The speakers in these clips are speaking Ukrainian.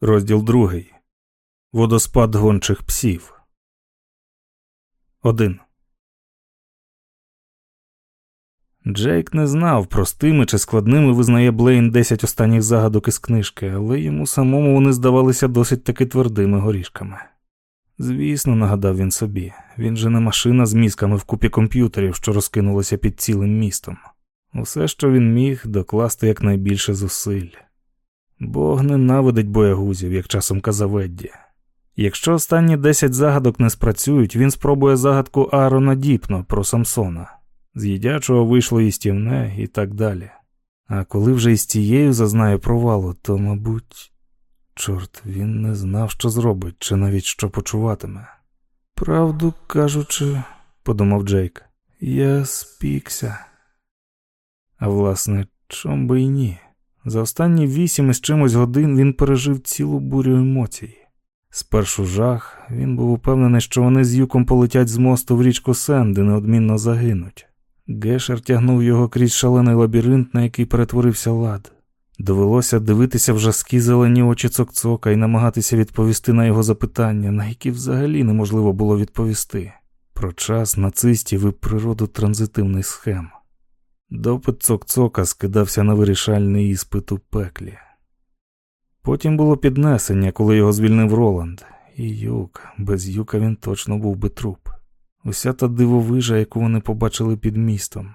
Розділ другий. Водоспад гончих псів. Один. Джейк не знав, простими чи складними визнає Блейн десять останніх загадок із книжки, але йому самому вони здавалися досить таки твердими горішками. Звісно, нагадав він собі, він же не машина з мізками в купі комп'ютерів, що розкинулися під цілим містом. Усе, що він міг, докласти якнайбільше зусиль. Бог ненавидить боягузів, як часом казав Едді. Якщо останні десять загадок не спрацюють, він спробує загадку Аарона Діпно про Самсона. З їдячого вийшло істівне і так далі. А коли вже із тією зазнає провалу, то, мабуть, чорт, він не знав, що зробить, чи навіть що почуватиме. Правду кажучи, подумав Джейк, я спікся. А власне, чом би й ні? За останні вісім із чимось годин він пережив цілу бурю емоцій. Спершу жах, він був упевнений, що вони з юком полетять з мосту в річку Сен, де неодмінно загинуть. Гешер тягнув його крізь шалений лабіринт, на який перетворився лад. Довелося дивитися в жаскі зелені очі цокцока і намагатися відповісти на його запитання, на які взагалі неможливо було відповісти про час нацистів і природу транзитивних схем. Допит цок-цока скидався на вирішальний іспит у пеклі. Потім було піднесення, коли його звільнив Роланд, і юк, без юка він точно був би труп. Уся та дивовижа, яку вони побачили під містом.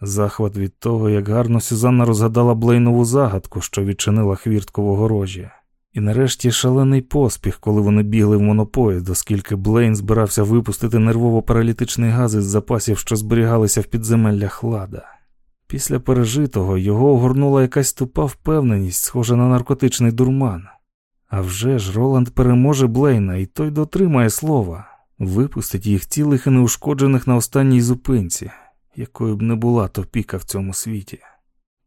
Захват від того, як гарно Сюзанна розгадала Блейнову загадку, що відчинила хвірткового рожі. І нарешті шалений поспіх, коли вони бігли в монопоїзд, оскільки Блейн збирався випустити нервово паралітичний газ із запасів, що зберігалися в підземеллях лада. Після пережитого його огорнула якась тупа впевненість, схожа на наркотичний дурман. А вже ж Роланд переможе Блейна, і той дотримає слова, випустить їх цілих і неушкоджених на останній зупинці, якою б не була топіка в цьому світі.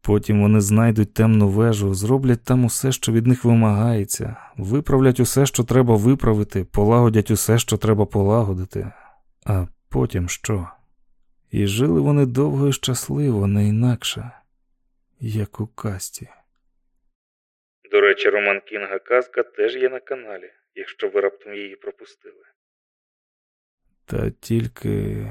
Потім вони знайдуть темну вежу, зроблять там усе, що від них вимагається, виправлять усе, що треба виправити, полагодять усе, що треба полагодити. А потім що? І жили вони довго і щасливо, не інакше, як у касті. До речі, Роман Кінга казка теж є на каналі, якщо ви раптом її пропустили. Та тільки.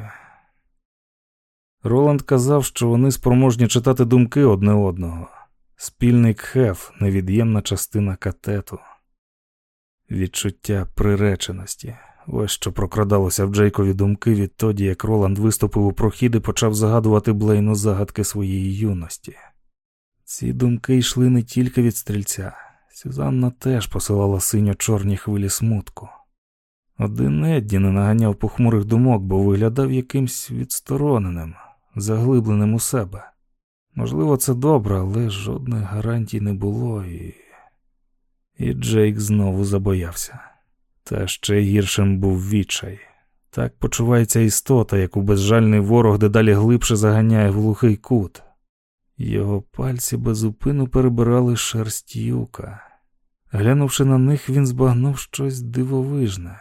Роланд казав, що вони спроможні читати думки одне одного. Спільний кхеф, невід'ємна частина катету, відчуття приреченості. Ось що прокрадалося в Джейкові думки відтоді, як Роланд виступив у прохід і почав загадувати Блейну загадки своєї юності. Ці думки йшли не тільки від стрільця, Сюзанна теж посилала синьо чорні хвилі смутку. Один Едді не наганяв похмурих думок, бо виглядав якимсь відстороненим, заглибленим у себе. Можливо, це добре, але жодних гарантій не було, і. І Джейк знову забоявся. Та ще гіршим був відчай. Так почувається істота, яку безжальний ворог дедалі глибше заганяє в глухий кут. Його пальці безупину перебирали шерсть юка. Глянувши на них, він збагнув щось дивовижне.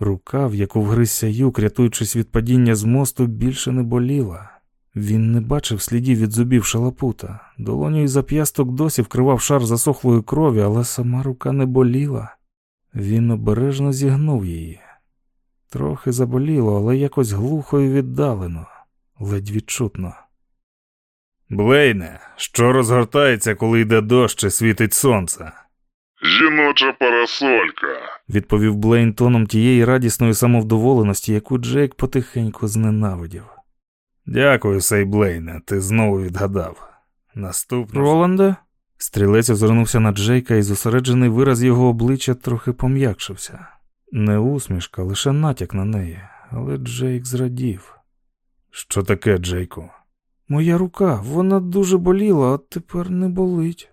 Рука, в яку вгризся юк, рятуючись від падіння з мосту, більше не боліла. Він не бачив слідів від зубів шалапута. Долоню і зап'ясток досі вкривав шар засохлої крові, але сама рука не боліла. Він обережно зігнув її. Трохи заболіло, але якось глухо і віддалено, ледь відчутно. Блейне, що розгортається, коли йде дощ і світить сонце? Жіноча парасолька. відповів Блейн тоном тієї радісної самовдоволеності, яку Джейк потихеньку зненавидів. Дякую, сей Блейне, ти знову відгадав. Наступне. Роланде? Стрілець озирнувся на Джейка, і зосереджений вираз його обличчя трохи пом'якшився. Не усмішка, лише натяк на неї, але Джейк зрадів. Що таке, Джейку? Моя рука, вона дуже боліла, а тепер не болить,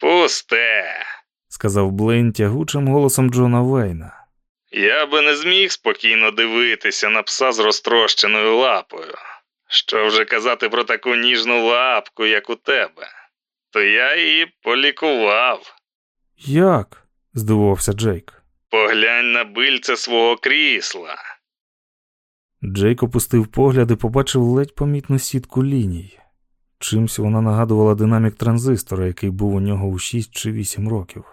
Пусте. сказав Блейн тягучим голосом Джона Вейна. Я би не зміг спокійно дивитися на пса з розтрощеною лапою. Що вже казати про таку ніжну лапку, як у тебе, то я її полікував. Як? здивувався Джейк. Поглянь на бильце свого крісла. Джейк опустив погляд і побачив ледь помітну сітку ліній. Чимсь вона нагадувала динамік транзистора, який був у нього у 6 чи 8 років.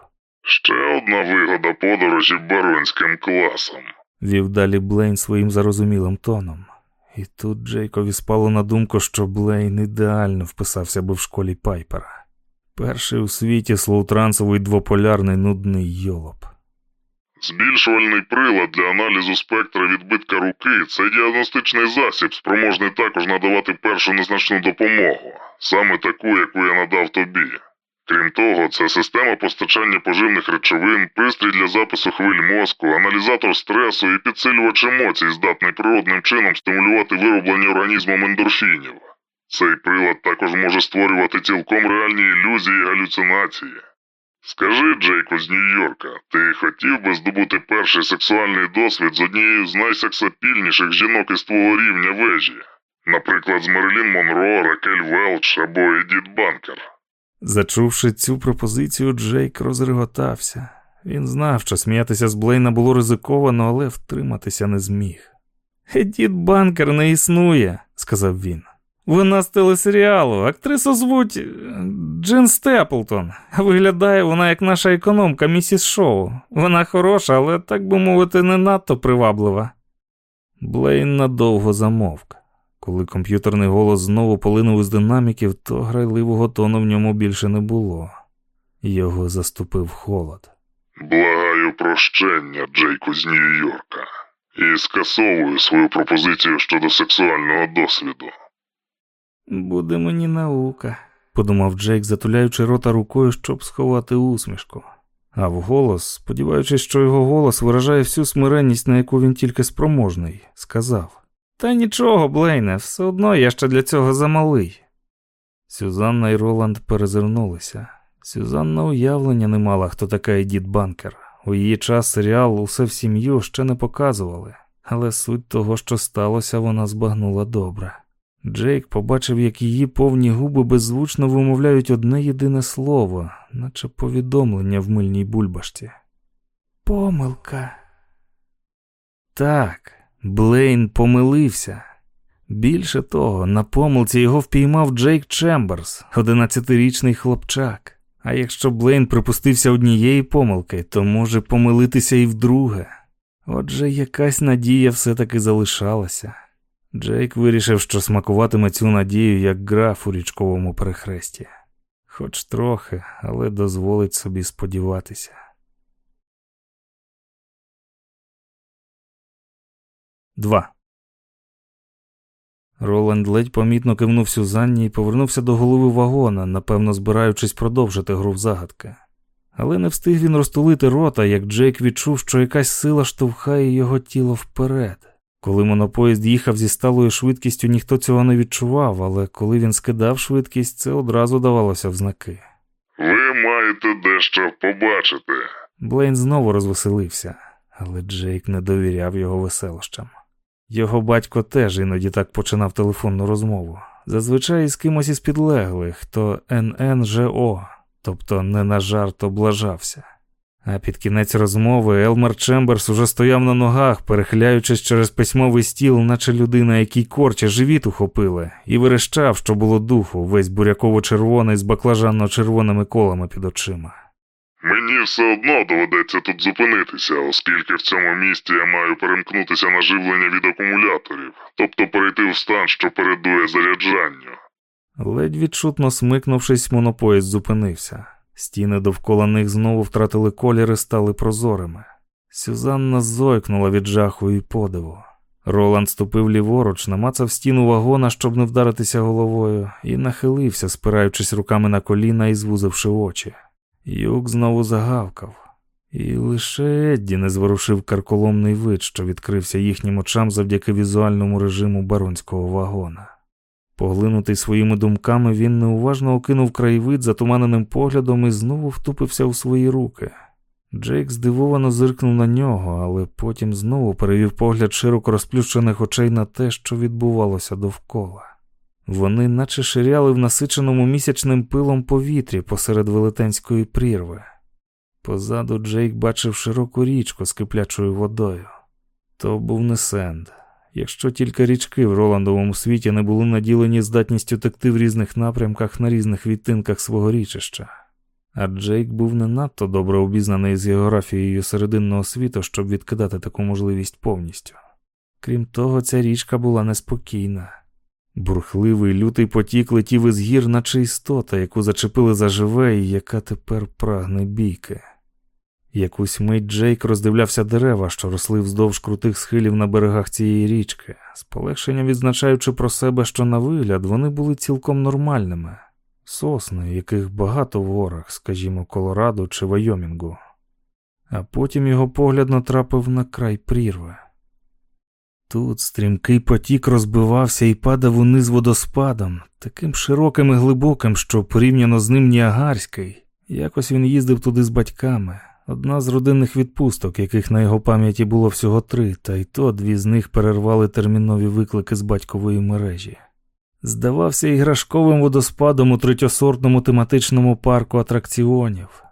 Ще одна вигода подорожі баронським класом. вів далі Блейн своїм зарозумілим тоном. І тут Джейкові спало на думку, що Блейн ідеально вписався би в школі Пайпера. Перший у світі слоутрансовий двополярний нудний йолоп. Збільшувальний прилад для аналізу спектра відбитка руки це діагностичний засіб, спроможний також надавати першу незначну допомогу, саме таку, яку я надав тобі. Крім того, це система постачання поживних речовин, пристрій для запису хвиль мозку, аналізатор стресу і підсилювач емоцій, здатний природним чином стимулювати вироблення організмом ендорфінів. Цей прилад також може створювати цілком реальні ілюзії і галюцинації. Скажи, Джейку з Нью-Йорка, ти хотів би здобути перший сексуальний досвід з однією з найсексапільніших жінок із твого рівня вежі, наприклад, з Мерилін Монро, Ракель Велч або Едіт Банкер. Зачувши цю пропозицію, Джейк розреготався. Він знав, що сміятися з Блейна було ризиковано, але втриматися не зміг. Едіт Банкер не існує, сказав він. Вона з телесеріалу, актрису звуть е, Джин Степлтон. Виглядає вона як наша економка місіс Шоу. Вона хороша, але, так би мовити, не надто приваблива. Блейн надовго замовк. Коли комп'ютерний голос знову полинув із динаміків, то грайливого тону в ньому більше не було. Його заступив холод. Благаю прощення, Джейку з Нью-Йорка, і скасовую свою пропозицію щодо сексуального досвіду. Буде мені наука, подумав Джейк, затуляючи рота рукою, щоб сховати усмішку. А вголос, сподіваючись, що його голос виражає всю смиренність, на яку він тільки спроможний, сказав: Та нічого, Блейне, все одно я ще для цього замалий. Сюзанна і Роланд перезирнулися. Сюзанна уявлення не мала, хто така Едіт Банкер. У її час серіал усе в сім'ю ще не показували, але суть того, що сталося, вона збагнула добре. Джейк побачив, як її повні губи беззвучно вимовляють одне єдине слово, наче повідомлення в мильній бульбашці. Помилка. Так, Блейн помилився. Більше того, на помилці його впіймав Джейк Чемберс, одинадцятирічний хлопчак. А якщо Блейн припустився однієї помилки, то може помилитися і вдруге. Отже, якась надія все-таки залишалася. Джейк вирішив, що смакуватиме цю надію як граф у річковому перехресті. Хоч трохи, але дозволить собі сподіватися. Два. Роланд ледь помітно кивнув Сюзанні і повернувся до голови вагона, напевно, збираючись продовжити гру в загадки. Але не встиг він розтулити рота, як Джейк відчув, що якась сила штовхає його тіло вперед. Коли монопоїзд їхав зі сталою швидкістю, ніхто цього не відчував, але коли він скидав швидкість, це одразу давалося в знаки. Ви маєте дещо побачити. Блейн знову розвеселився, але Джейк не довіряв його веселощам. Його батько теж іноді так починав телефонну розмову. Зазвичай з кимось із підлеглих, то ННЖО, тобто не на жарт облажався. А під кінець розмови Елмар Чемберс уже стояв на ногах, перехиляючись через письмовий стіл, наче людина, якій корчі в живіт ухопили, і верещав, що було духу, весь буряково-червоний з баклажанно-червоними колами під очима. Мені все одно доведеться тут зупинитися, оскільки в цьому місті я маю перемкнутися на живлення від акумуляторів, тобто перейти в стан, що передує заряджанню. Ледь відчутно смикнувшись, монопоїзд зупинився. Стіни довкола них знову втратили колір і стали прозорими. Сюзанна зойкнула від жаху і подиву. Роланд ступив ліворуч, намацав стіну вагона, щоб не вдаритися головою, і нахилився, спираючись руками на коліна і звузивши очі. Юк знову загавкав, і лише Едді не зворушив карколомний вид, що відкрився їхнім очам завдяки візуальному режиму баронського вагона. Поглинутий своїми думками, він неуважно окинув краєвид затуманеним поглядом і знову втупився у свої руки. Джейк здивовано зиркнув на нього, але потім знову перевів погляд широко розплющених очей на те, що відбувалося довкола. Вони наче ширяли в насиченому місячним пилом повітрі посеред велетенської прірви. Позаду Джейк бачив широку річку з киплячою водою. То був не Сенд. Якщо тільки річки в Роландовому світі не були наділені здатністю текти в різних напрямках на різних відтинках свого річища. А Джейк був не надто добре обізнаний з географією серединного світу, щоб відкидати таку можливість повністю. Крім того, ця річка була неспокійна. Бурхливий лютий потік летів із гір, наче істота, яку зачепили заживе і яка тепер прагне бійки. Якусь мить Джейк роздивлявся дерева, що росли вздовж крутих схилів на берегах цієї річки, з полегшенням відзначаючи про себе, що на вигляд вони були цілком нормальними, сосни, яких багато в горах, скажімо, Колорадо чи Вайомінгу. А потім його погляд натрапив на край прірви. Тут стрімкий потік розбивався і падав униз водоспадом, таким широким і глибоким, що порівняно з ним Ніагарський. Якось він їздив туди з батьками. Одна з родинних відпусток, яких на його пам'яті було всього три, та й то дві з них перервали термінові виклики з батькової мережі. Здавався іграшковим водоспадом у третьосортному тематичному парку атракціонів.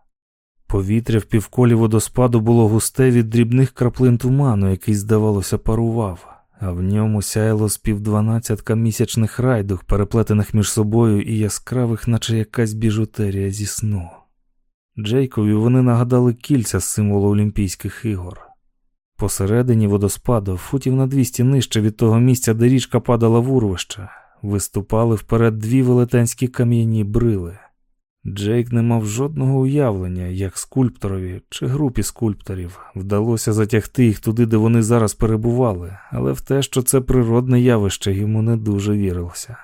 Повітря в півколі водоспаду було густе від дрібних краплин туману, який, здавалося, парував, а в ньому сяяло з півдванадцятка місячних райдух, переплетених між собою і яскравих, наче якась біжутерія зі сну. Джейкові вони нагадали кільця з символу Олімпійських ігор. Посередині водоспаду, футів на двісті нижче від того місця, де річка падала в урвище, виступали вперед дві велетенські кам'яні брили. Джейк не мав жодного уявлення, як скульпторові чи групі скульпторів вдалося затягти їх туди, де вони зараз перебували, але в те, що це природне явище, йому не дуже вірилося.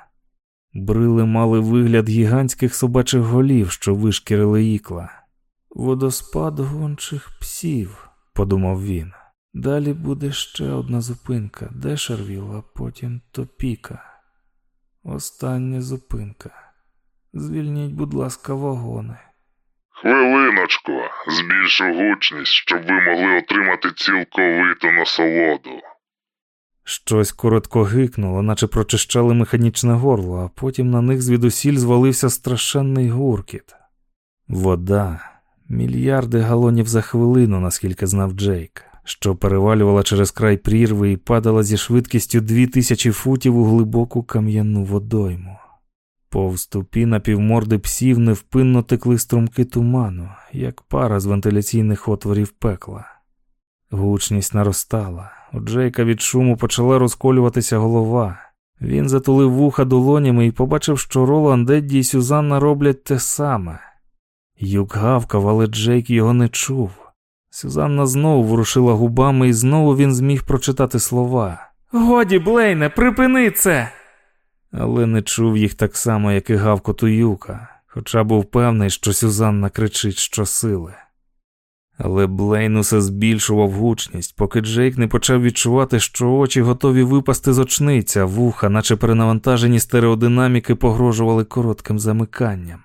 Брили мали вигляд гігантських собачих голів, що вишкірили ікла. Водоспад гончих псів, подумав він. Далі буде ще одна зупинка, Дешервіл, а потім Топіка. Остання зупинка. Звільніть, будь ласка, вагони. Хвилиночку, збільшу гучність, щоб ви могли отримати цілковиту насолоду. Щось коротко гикнуло, наче прочищали механічне горло, а потім на них звідусіль звалився страшенний гуркіт. Вода, мільярди галонів за хвилину, наскільки знав Джейк, що перевалювала через край прірви і падала зі швидкістю дві тисячі футів у глибоку кам'яну водойму. Повз тупі напівморди псів невпинно текли струмки туману, як пара з вентиляційних отворів пекла. Гучність наростала. У Джейка від шуму почала розколюватися голова. Він затулив вуха долонями і побачив, що Роланд, Едді і Сюзанна роблять те саме. Юк гавкав, але Джейк його не чув. Сюзанна знову ворушила губами, і знову він зміг прочитати слова. Годі, Блейне, припини це! Але не чув їх так само, як і гавкоту Юка, хоча був певний, що Сюзанна кричить щосили. Але Блейн усе збільшував гучність, поки Джейк не почав відчувати, що очі готові випасти з очниця, вуха, наче перенавантажені стереодинаміки, погрожували коротким замиканням.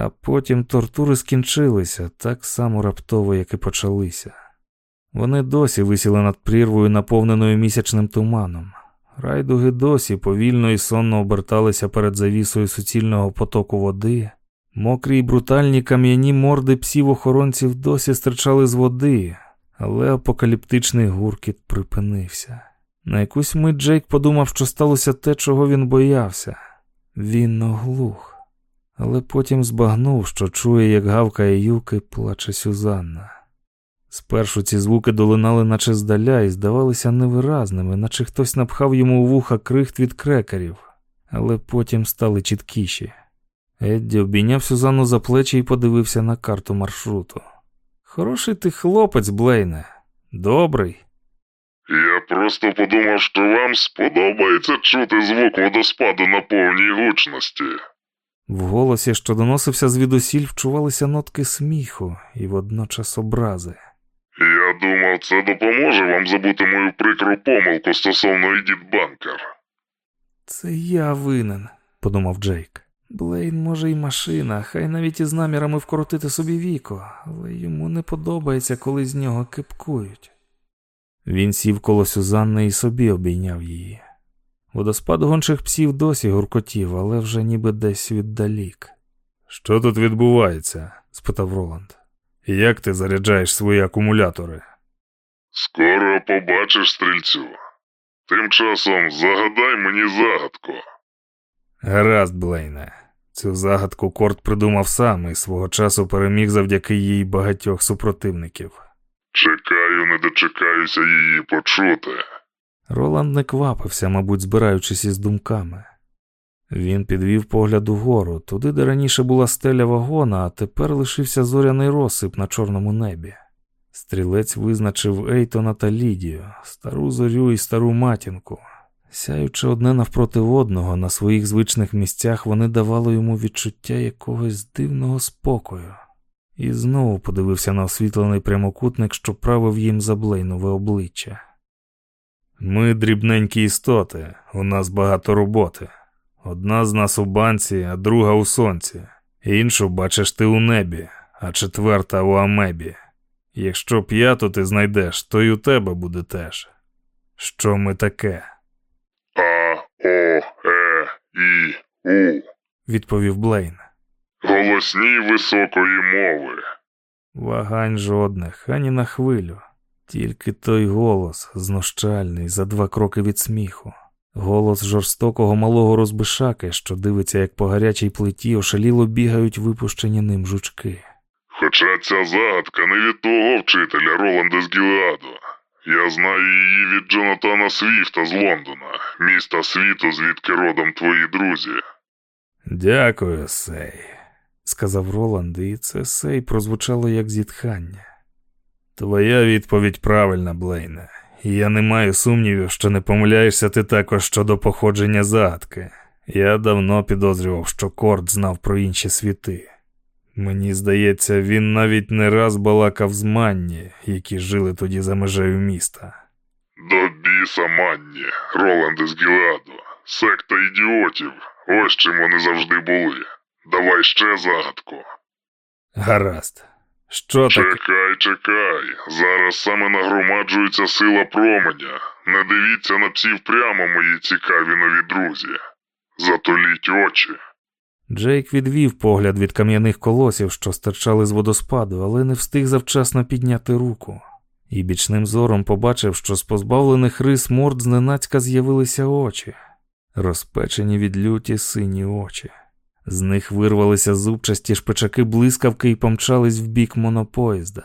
А потім тортури скінчилися так само раптово, як і почалися. Вони досі висіли над прірвою, наповненою місячним туманом. Райдуги досі повільно і сонно оберталися перед завісою суцільного потоку води. Мокрі й брутальні кам'яні морди псів охоронців досі стирчали з води, але апокаліптичний гуркіт припинився. На якусь мить Джейк подумав, що сталося те, чого він боявся. Він оглух, але потім збагнув, що чує, як гавкає юки, плаче Сюзанна. Спершу ці звуки долинали, наче здаля, і здавалися невиразними, наче хтось напхав йому у вуха крихт від крекерів, але потім стали чіткіші. Едді обійняв Сюзанну за плечі і подивився на карту маршруту. Хороший ти хлопець, Блейне, добрий. Я просто подумав, що вам сподобається чути звук водоспаду на повній гучності. В голосі, що доносився звідусіль, вчувалися нотки сміху і водночас образи. Я думав, це допоможе вам забути мою прикру помилку стосовно Едіт Банкер. Це я винен, подумав Джейк. Блейн, може, й машина, хай навіть із намірами вкоротити собі віко, але йому не подобається, коли з нього кипкують. Він сів коло Сюзанни і собі обійняв її. Водоспад гончих псів досі гуркотів, але вже ніби десь віддалік. Що тут відбувається? спитав Роланд. Як ти заряджаєш свої акумулятори? Скоро побачиш стрільцю. Тим часом загадай мені загадку. Гаразд, Блейне. Цю загадку Корт придумав сам і свого часу переміг завдяки їй багатьох супротивників. Чекаю, не дочекаюся її почути. Роланд не квапився, мабуть, збираючись із думками. Він підвів погляд угору, туди, де раніше була стеля вагона, а тепер лишився зоряний розсип на чорному небі. Стрілець визначив Ейтона та Лідію, стару зорю і стару матінку. Сяючи одне навпроти одного, на своїх звичних місцях вони давали йому відчуття якогось дивного спокою, і знову подивився на освітлений прямокутник, що правив їм заблейнове обличчя. Ми дрібненькі істоти, у нас багато роботи. Одна з нас у банці, а друга у сонці. Іншу бачиш ти у небі, а четверта у амебі. Якщо п'яту ти знайдеш, то й у тебе буде теж. Що ми таке? А, О, Е, І, У. відповів Блейн. Голосні високої мови. Вагань жодних, ані на хвилю. Тільки той голос, знущальний, за два кроки від сміху. Голос жорстокого малого розбишаки, що дивиться, як по гарячій плиті ошаліло бігають випущені ним жучки. Хоча ця загадка не від того вчителя Роланда з Гілеаду. Я знаю її від Джонатана Свіфта з Лондона, міста світу, звідки родом твої друзі. Дякую, Сей, сказав Роланд, і це Сей прозвучало як зітхання. Твоя відповідь правильна, Блейне, я не маю сумнівів, що не помиляєшся ти також щодо походження загадки. Я давно підозрював, що Корт знав про інші світи. Мені здається, він навіть не раз балакав з манні, які жили тоді за межею міста. До біса Манні, Роланде з Гілеаду, секта ідіотів. Ось чим вони завжди були. Давай ще загадку. Гаразд. Що таке? Чекай, чекай. Зараз саме нагромаджується сила променя. Не дивіться на псів прямо, мої цікаві нові друзі. Затуліть очі. Джейк відвів погляд від кам'яних колосів, що стирчали з водоспаду, але не встиг завчасно підняти руку. І бічним зором побачив, що з позбавлених рис морд зненацька з'явилися очі, розпечені від люті сині очі. З них вирвалися зубчасті шпичаки блискавки і помчались в бік монопоїзда.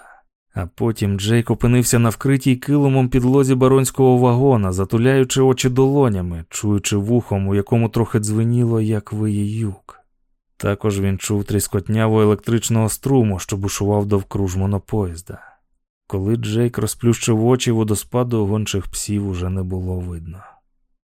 А потім Джейк опинився на вкритій килимом підлозі баронського вагона, затуляючи очі долонями, чуючи вухом, у якому трохи дзвеніло, як виє юк. Також він чув тріскотняву електричного струму, що бушував довкруж монопоїзда. Коли Джейк розплющив очі водоспаду гончих псів уже не було видно.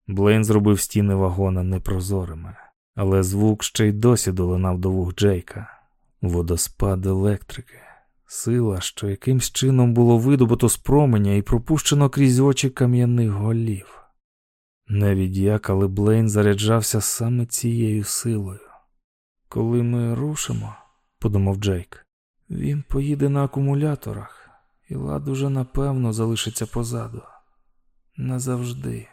Блейн зробив стіни вагона непрозорими, але звук ще й досі долинав до вух Джейка. Водоспад електрики, сила, що якимсь чином було видобуто з променя і пропущено крізь очі кам'яних голів. Як, але Блейн заряджався саме цією силою. Коли ми рушимо, подумав Джейк, він поїде на акумуляторах, і лад уже напевно залишиться позаду. Назавжди.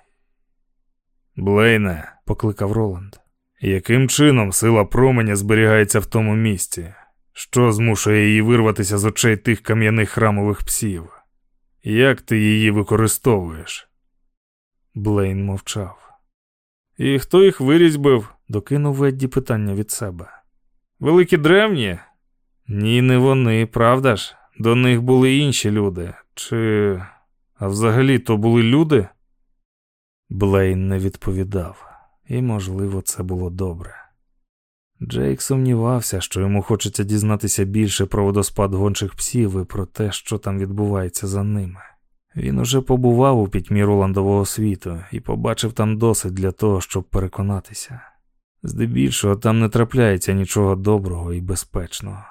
Блейне, покликав Роланд. Яким чином сила променя зберігається в тому місці? Що змушує її вирватися з очей тих кам'яних храмових псів? Як ти її використовуєш? Блейн мовчав. І хто їх вирізьбив? докинув Ведді питання від себе. Великі древні? Ні, не вони, правда ж? До них були інші люди. Чи. А взагалі то були люди? Блейн не відповідав, і, можливо, це було добре. Джейк сумнівався, що йому хочеться дізнатися більше про водоспад гончих псів і про те, що там відбувається за ними. Він уже побував у пітьмі Роландового світу і побачив там досить для того, щоб переконатися. Здебільшого там не трапляється нічого доброго і безпечного.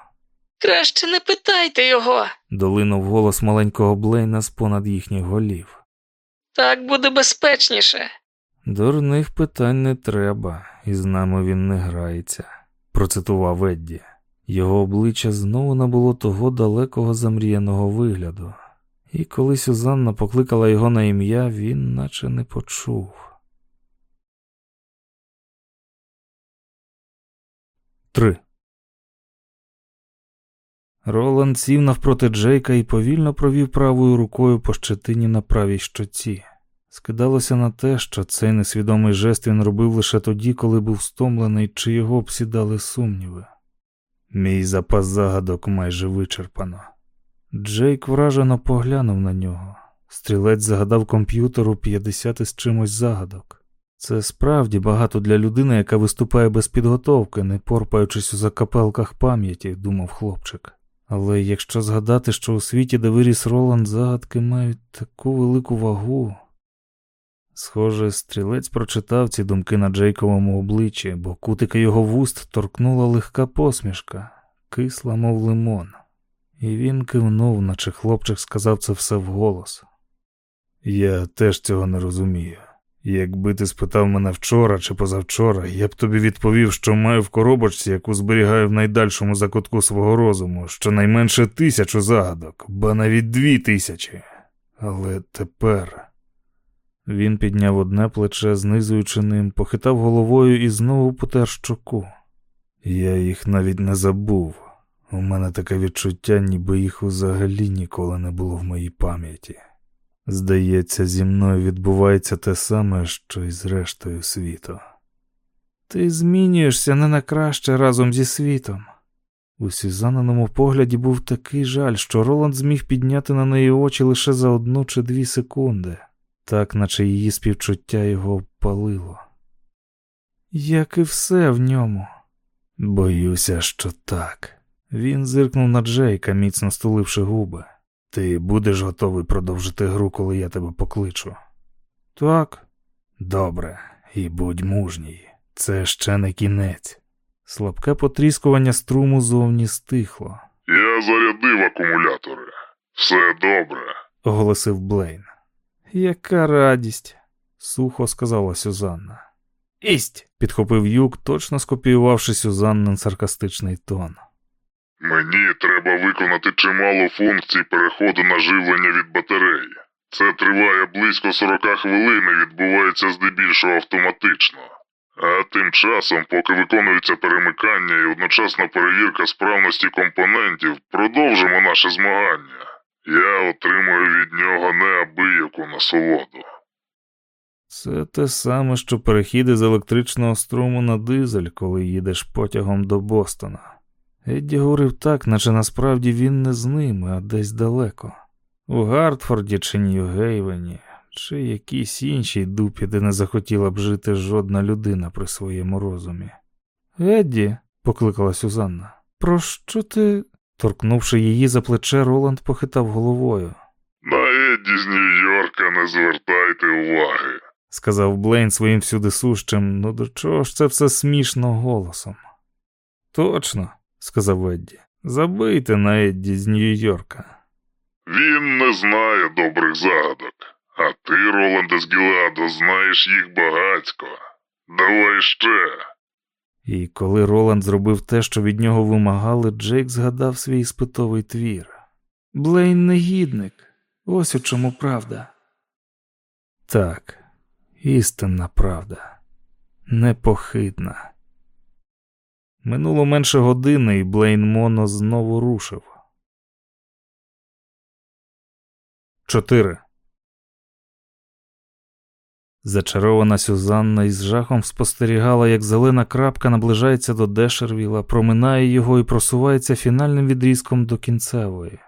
Краще не питайте його. Долинув голос маленького Блейна з понад їхніх голів. Так буде безпечніше. Дурних питань не треба, і з нами він не грається, процитував Едді. Його обличчя знову набуло того далекого замріяного вигляду, і коли Сюзанна покликала його на ім'я, він наче не почув. Три. Роланд сів навпроти Джейка і повільно провів правою рукою по щетині на правій щоці. Скидалося на те, що цей несвідомий жест він робив лише тоді, коли був стомлений, чи його обсідали сумніви. Мій запас загадок майже вичерпано. Джейк вражено поглянув на нього. Стрілець загадав комп'ютеру 50 із чимось загадок. Це справді багато для людини, яка виступає без підготовки, не порпаючись у закапелках пам'яті, думав хлопчик. Але якщо згадати, що у світі, де виріс Роланд, загадки мають таку велику вагу. Схоже, стрілець прочитав ці думки на Джейковому обличчі, бо кутики його вуст торкнула легка посмішка, кисла, мов лимон. І він кивнув, наче хлопчик сказав це все вголос. Я теж цього не розумію. Якби ти спитав мене вчора чи позавчора, я б тобі відповів, що маю в коробочці, яку зберігаю в найдальшому закутку свого розуму, щонайменше тисячу загадок, ба навіть дві тисячі. Але тепер він підняв одне плече, знизуючи ним, похитав головою і знову потер щоку. Я їх навіть не забув. У мене таке відчуття, ніби їх взагалі ніколи не було в моїй пам'яті. Здається, зі мною відбувається те саме, що й з рештою світу. Ти змінюєшся не на краще разом зі світом. У Сюзаниному погляді був такий жаль, що Роланд зміг підняти на неї очі лише за одну чи дві секунди, так наче її співчуття його палило. Як і все в ньому. Боюся, що так. Він зиркнув на Джейка, міцно стуливши губи. Ти будеш готовий продовжити гру, коли я тебе покличу? Так. Добре, і будь мужній. Це ще не кінець. Слабке потріскування струму зовні стихло, Я зарядив акумулятори. Все добре. оголосив Блейн. Яка радість, сухо сказала Сюзанна. Ість. підхопив юк, точно скопіювавши Сюзаннин саркастичний тон. Мені треба виконати чимало функцій переходу на живлення від батареї. Це триває близько 40 хвилин і відбувається здебільшого автоматично. А тим часом, поки виконується перемикання і одночасна перевірка справності компонентів, продовжимо наше змагання. Я отримую від нього неабияку насолоду. Це те саме, що перехід з електричного струму на дизель, коли їдеш потягом до Бостона. Едді говорив так, наче насправді він не з ними, а десь далеко. У Гартфорді чи Нью-Гейвені, чи якійсь іншій дупі, де не захотіла б жити жодна людина при своєму розумі. Едді, покликала Сюзанна, про що ти. Торкнувши її за плече, Роланд похитав головою. На Едді з Нью-Йорка не звертайте уваги. сказав Блейн своїм всюдисущим, ну до чого ж це все смішно голосом. Точно, сказав Едді. Забийте на Едді з Нью-Йорка. Він не знає добрих загадок, а ти, Роланде з Гіладо, знаєш їх багацько. Давай ще. І коли Роланд зробив те, що від нього вимагали, Джейк згадав свій іспитовий твір. Блейн негідник. Ось у чому правда. Так, істинна правда, непохитна. Минуло менше години, і Блейн Моно знову рушив. 4. Зачарована Сюзанна із жахом спостерігала, як зелена крапка наближається до Дешервіла, проминає його і просувається фінальним відрізком до кінцевої.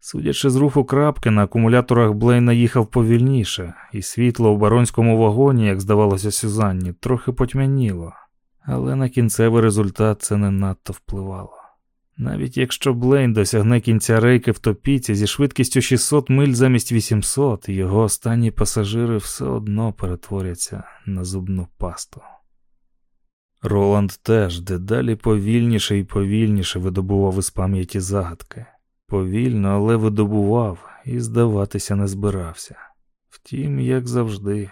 Судячи з руху крапки, на акумуляторах Блейна їхав повільніше, і світло у баронському вагоні, як здавалося Сюзанні, трохи потьмяніло, але на кінцевий результат це не надто впливало. Навіть якщо Блейн досягне кінця рейки в топіці зі швидкістю 600 миль замість 800, його останні пасажири все одно перетворяться на зубну пасту. Роланд теж дедалі повільніше і повільніше видобував із пам'яті загадки. Повільно, але видобував і здаватися не збирався. Втім, як завжди.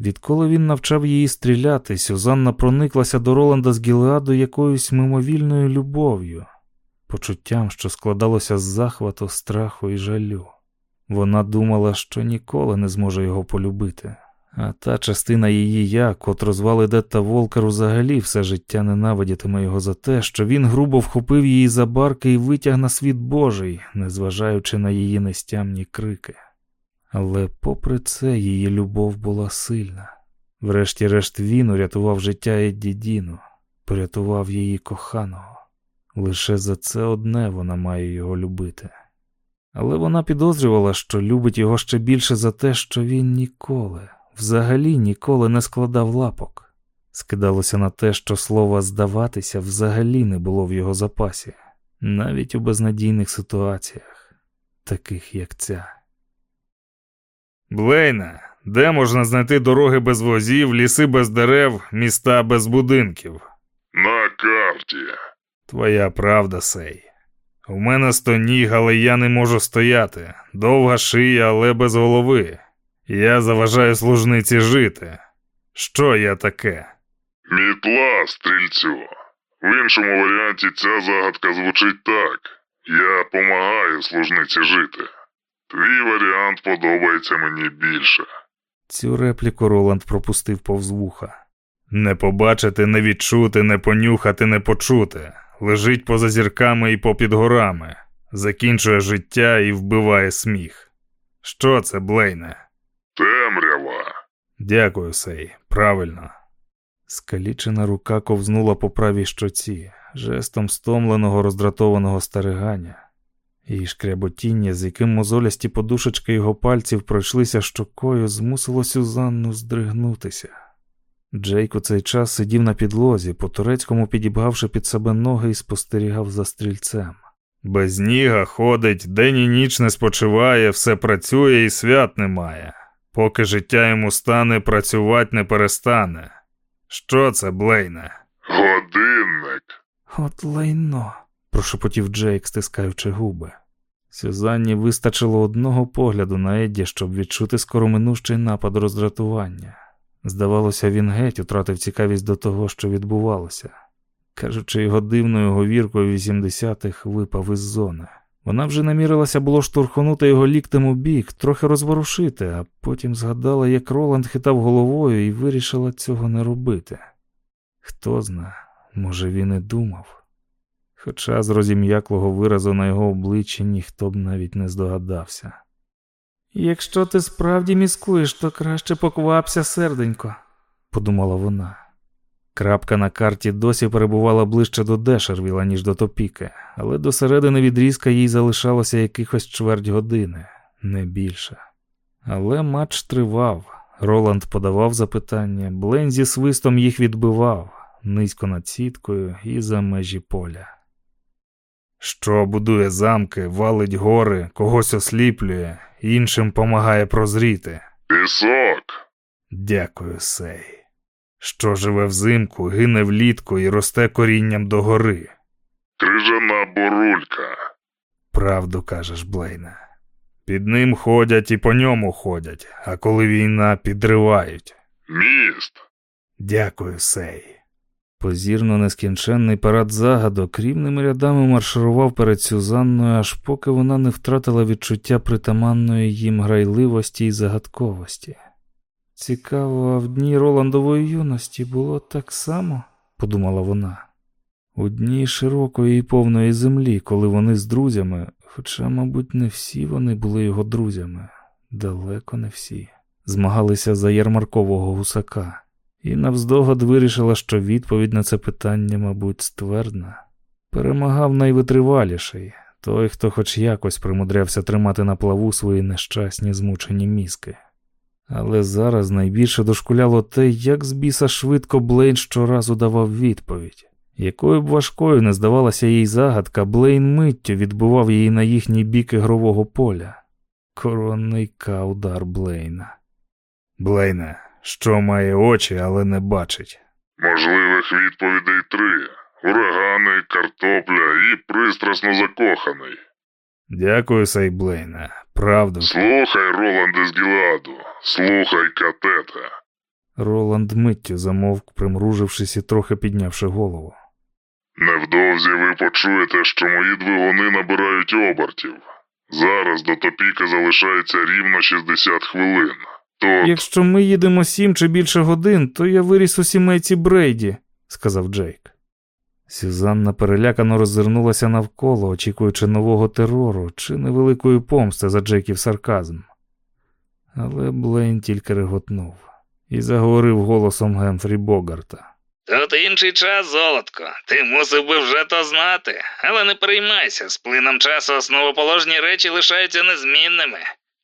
Відколи він навчав її стріляти, Сюзанна прониклася до Роланда з Гілеаду якоюсь мимовільною любов'ю, почуттям, що складалося з захвату, страху і жалю. Вона думала, що ніколи не зможе його полюбити, а та частина її я, котру звали Детта Волкер, взагалі все життя ненавидітиме його за те, що він грубо вхопив її за барки і витяг на світ Божий, незважаючи на її нестямні крики. Але попри це її любов була сильна. Врешті-решт він урятував життя Едді Діну, порятував її коханого. Лише за це одне вона має його любити. Але вона підозрювала, що любить його ще більше за те, що він ніколи, взагалі ніколи не складав лапок. Скидалося на те, що слова здаватися взагалі не було в його запасі, навіть у безнадійних ситуаціях, таких як ця. Блейне, де можна знайти дороги без возів, ліси без дерев, міста без будинків? На карті. Твоя правда, сей. У мене сто ніг, але я не можу стояти. Довга шия, але без голови. Я заважаю служниці жити. Що я таке? Мітла, стрільцю. В іншому варіанті ця загадка звучить так: Я помагаю служниці жити. Твій варіант подобається мені більше. Цю репліку Роланд пропустив повз вуха. Не побачити, не відчути, не понюхати, не почути. Лежить поза зірками і попід горами, закінчує життя і вбиває сміх. Що це, Блейне? Темрява. Дякую, Сей. Правильно. Скалічена рука ковзнула по правій щоці, жестом стомленого роздратованого старигання, і шкряботіння, з яким мозолясті подушечки його пальців пройшлися щокою, змусило Сюзанну здригнутися. Джейк у цей час сидів на підлозі, по турецькому підібгавши під себе ноги і спостерігав за стрільцем. Без ніга ходить, день і ніч не спочиває, все працює і свят немає. Поки життя йому стане, працювати не перестане. Що це, Блейне? Годинник. От лайно, прошепотів Джейк, стискаючи губи. Сюзанні вистачило одного погляду на Едді, щоб відчути скороминущий напад роздратування. Здавалося, він геть утратив цікавість до того, що відбувалося. Кажучи його дивною говіркою 80-х випав із зони. Вона вже намірилася було штурхнути його ліктем у бік, трохи розворушити, а потім згадала, як Роланд хитав головою і вирішила цього не робити. Хто зна, може, він і думав. Хоча з розім'яклого виразу на його обличчі ніхто б навіть не здогадався. Якщо ти справді міскуєш, то краще поквапся, серденько, подумала вона. Крапка на карті досі перебувала ближче до Дешервіла, ніж до Топіки, але до середини відрізка їй залишалося якихось чверть години, не більше. Але матч тривав. Роланд подавав запитання, Блен зі свистом їх відбивав, низько над сіткою і за межі поля. Що будує замки, валить гори, когось осліплює, іншим помагає прозріти. Пісок. Дякую, Сей. Що живе взимку, гине влітку і росте корінням догори. Крижана бурулька. Правду кажеш, Блейне. Під ним ходять і по ньому ходять, а коли війна підривають. Міст. Дякую, Сей. Позірно нескінченний парад загадок рівними рядами марширував перед Сюзанною, аж поки вона не втратила відчуття притаманної їм грайливості і загадковості. Цікаво, а в дні Роландової юності було так само, подумала вона. У дні широкої і повної землі, коли вони з друзями, хоча, мабуть, не всі вони були його друзями, далеко не всі, змагалися за ярмаркового гусака, і навздогад вирішила, що відповідь на це питання, мабуть, ствердна. Перемагав найвитриваліший, той, хто хоч якось примудрявся тримати на плаву свої нещасні змучені мізки. Але зараз найбільше дошкуляло те, як з біса швидко Блейн щоразу давав відповідь. Якою б важкою не здавалася їй загадка, Блейн миттю відбував її на їхній бік ігрового поля. Коронний каудар Блейна. Блейне, що має очі, але не бачить. Можливих відповідей три: урагани, картопля і пристрасно закоханий. Дякую, Сей Блейне. Правду. Слухай, Роланде з Гіладу, слухай катета. Роланд миттю замовк, примружившись і трохи піднявши голову. Невдовзі ви почуєте, що мої двигуни набирають обертів. Зараз до топіка залишається рівно 60 хвилин. То Якщо ми їдемо сім чи більше годин, то я виріс у сімейці Брейді, сказав Джейк. Сюзанна перелякано роззирнулася навколо, очікуючи нового терору чи невеликої помсти за Джейків сарказм. Але Блейн тільки реготнув і заговорив голосом Гемфрі Богарта. Тут інший час, золотко. Ти мусив би вже то знати. Але не переймайся, з плином часу основоположні речі лишаються незмінними.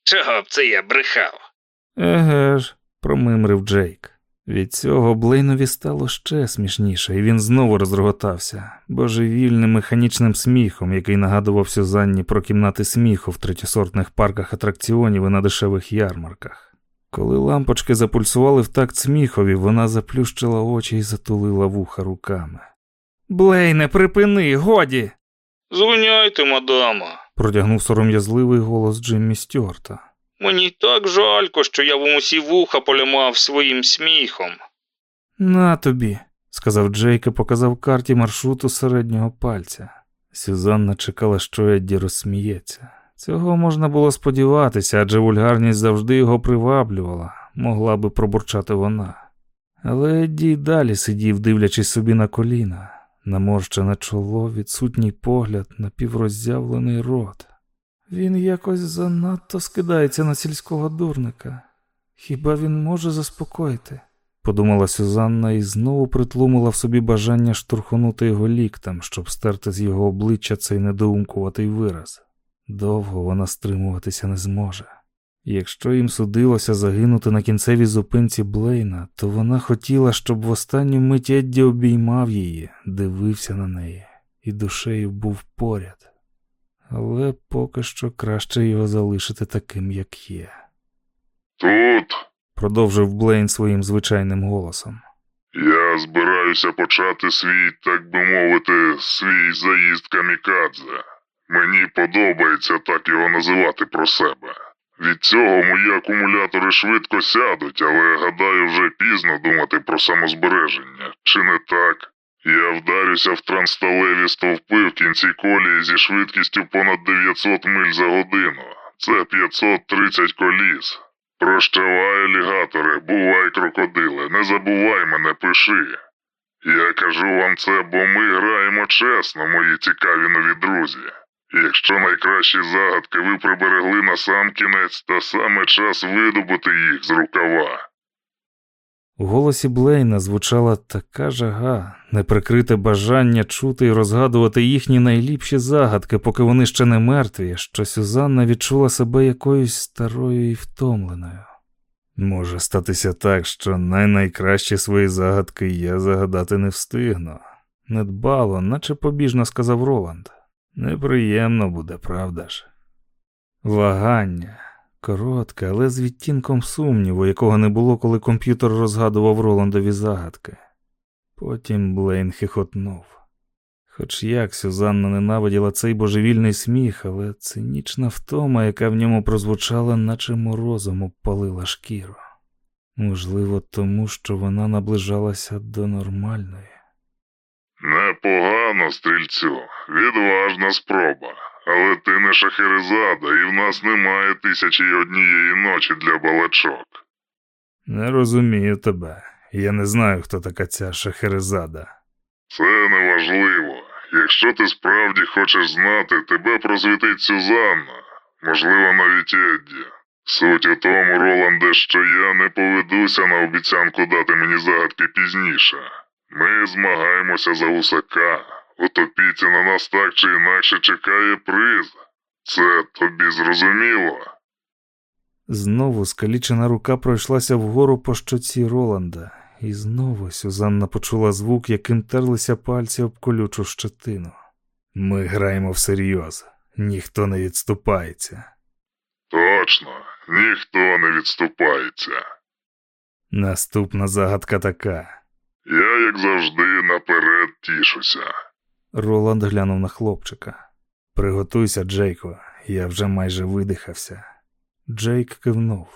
Чого б це я брехав? Еге ж, промимрив Джейк. Від цього Блейнові стало ще смішніше, і він знову розроготався божевільним механічним сміхом, який нагадував Сюзанні про кімнати сміху в третєсортних парках атракціонів і на дешевих ярмарках. Коли лампочки запульсували в такт сміхові, вона заплющила очі і затулила вуха руками. Блейне, припини, годі. Звиняйте, мадама. протягнув сором'язливий голос Джиммі Стюарта. Мені так жалько, що я вам усі вуха полямав своїм сміхом. На тобі, сказав Джейк і показав карті маршруту середнього пальця. Сюзанна чекала, що Едді розсміється. Цього можна було сподіватися, адже вульгарність завжди його приваблювала, могла би пробурчати вона. Але Едді й далі сидів, дивлячись собі на коліна, наморщене чоло, відсутній погляд, напівроззявлений рот. Він якось занадто скидається на сільського дурника. Хіба він може заспокоїти? подумала Сюзанна і знову притлумила в собі бажання штурхнути його ліктем, щоб стерти з його обличчя цей недоумкуватий вираз. Довго вона стримуватися не зможе. Якщо їм судилося загинути на кінцевій зупинці Блейна, то вона хотіла, щоб в останню мить Едді обіймав її, дивився на неї, і душею був поряд. Але поки що краще його залишити таким, як є. Тут Продовжив Блейн своїм звичайним голосом. я збираюся почати свій, так би мовити, свій заїзд камікадзе. Мені подобається так його називати про себе. Від цього мої акумулятори швидко сядуть, але гадаю, вже пізно думати про самозбереження. Чи не так? Я вдарюся в трансталеві стовпи в кінці колії зі швидкістю понад 900 миль за годину. Це 530 коліс. Прощавай, алігатори, бувай, крокодиле, не забувай мене, пиши. Я кажу вам це, бо ми граємо чесно, мої цікаві нові друзі. Якщо найкращі загадки ви приберегли на сам кінець, то саме час видобути їх з рукава. У голосі Блейна звучала така жага, неприкрите бажання чути і розгадувати їхні найліпші загадки, поки вони ще не мертві, що Сюзанна відчула себе якоюсь старою і втомленою. Може статися так, що найнайкращі свої загадки я загадати не встигну. Недбало, наче побіжно сказав Роланд. Неприємно буде, правда ж? Вагання. Коротке, але з відтінком сумніву, якого не було, коли комп'ютер розгадував Роландові загадки. Потім Блейн хихотнув. Хоч як Сюзанна ненавиділа цей божевільний сміх, але цинічна втома, яка в ньому прозвучала, наче морозом обпалила шкіру. Можливо, тому що вона наближалася до нормальної. Непогано, стрільцю, відважна спроба. Але ти не шахерезада, і в нас немає тисячі й однієї ночі для балачок. Не розумію тебе. Я не знаю, хто така ця шахерезада. Це неважливо. Якщо ти справді хочеш знати, тебе просвітить Сюзанна, можливо, навіть Едді. Суть у тому, Роланде, що я не поведуся на обіцянку дати мені загадки пізніше. Ми змагаємося за гусака. У топіці на нас так чи інакше чекає приз. Це тобі зрозуміло? Знову скалічена рука пройшлася вгору по щоці Роланда, і знову Сюзанна почула звук, яким терлися пальці об колючу щетину. Ми граємо всерйоз, ніхто не відступається. Точно, ніхто не відступається. Наступна загадка така. Я, як завжди, наперед тішуся. Роланд глянув на хлопчика. Приготуйся, Джейко, я вже майже видихався. Джейк кивнув.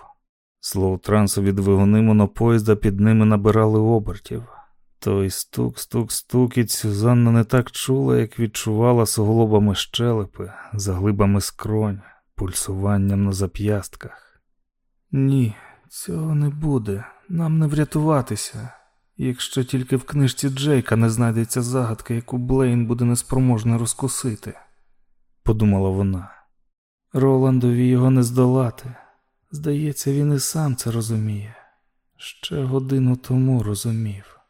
Слоутрансові двигуни монопоїзда під ними набирали обертів. Той стук, стук, стукіт Сюзанна не так чула, як відчувала суглобами щелепи, заглибами скронь, пульсуванням на зап'ястках. Ні, цього не буде. Нам не врятуватися. Якщо тільки в книжці Джейка не знайдеться загадка, яку Блейн буде неспроможна розкусити, подумала вона. Роландові його не здолати. Здається, він і сам це розуміє. Ще годину тому розумів.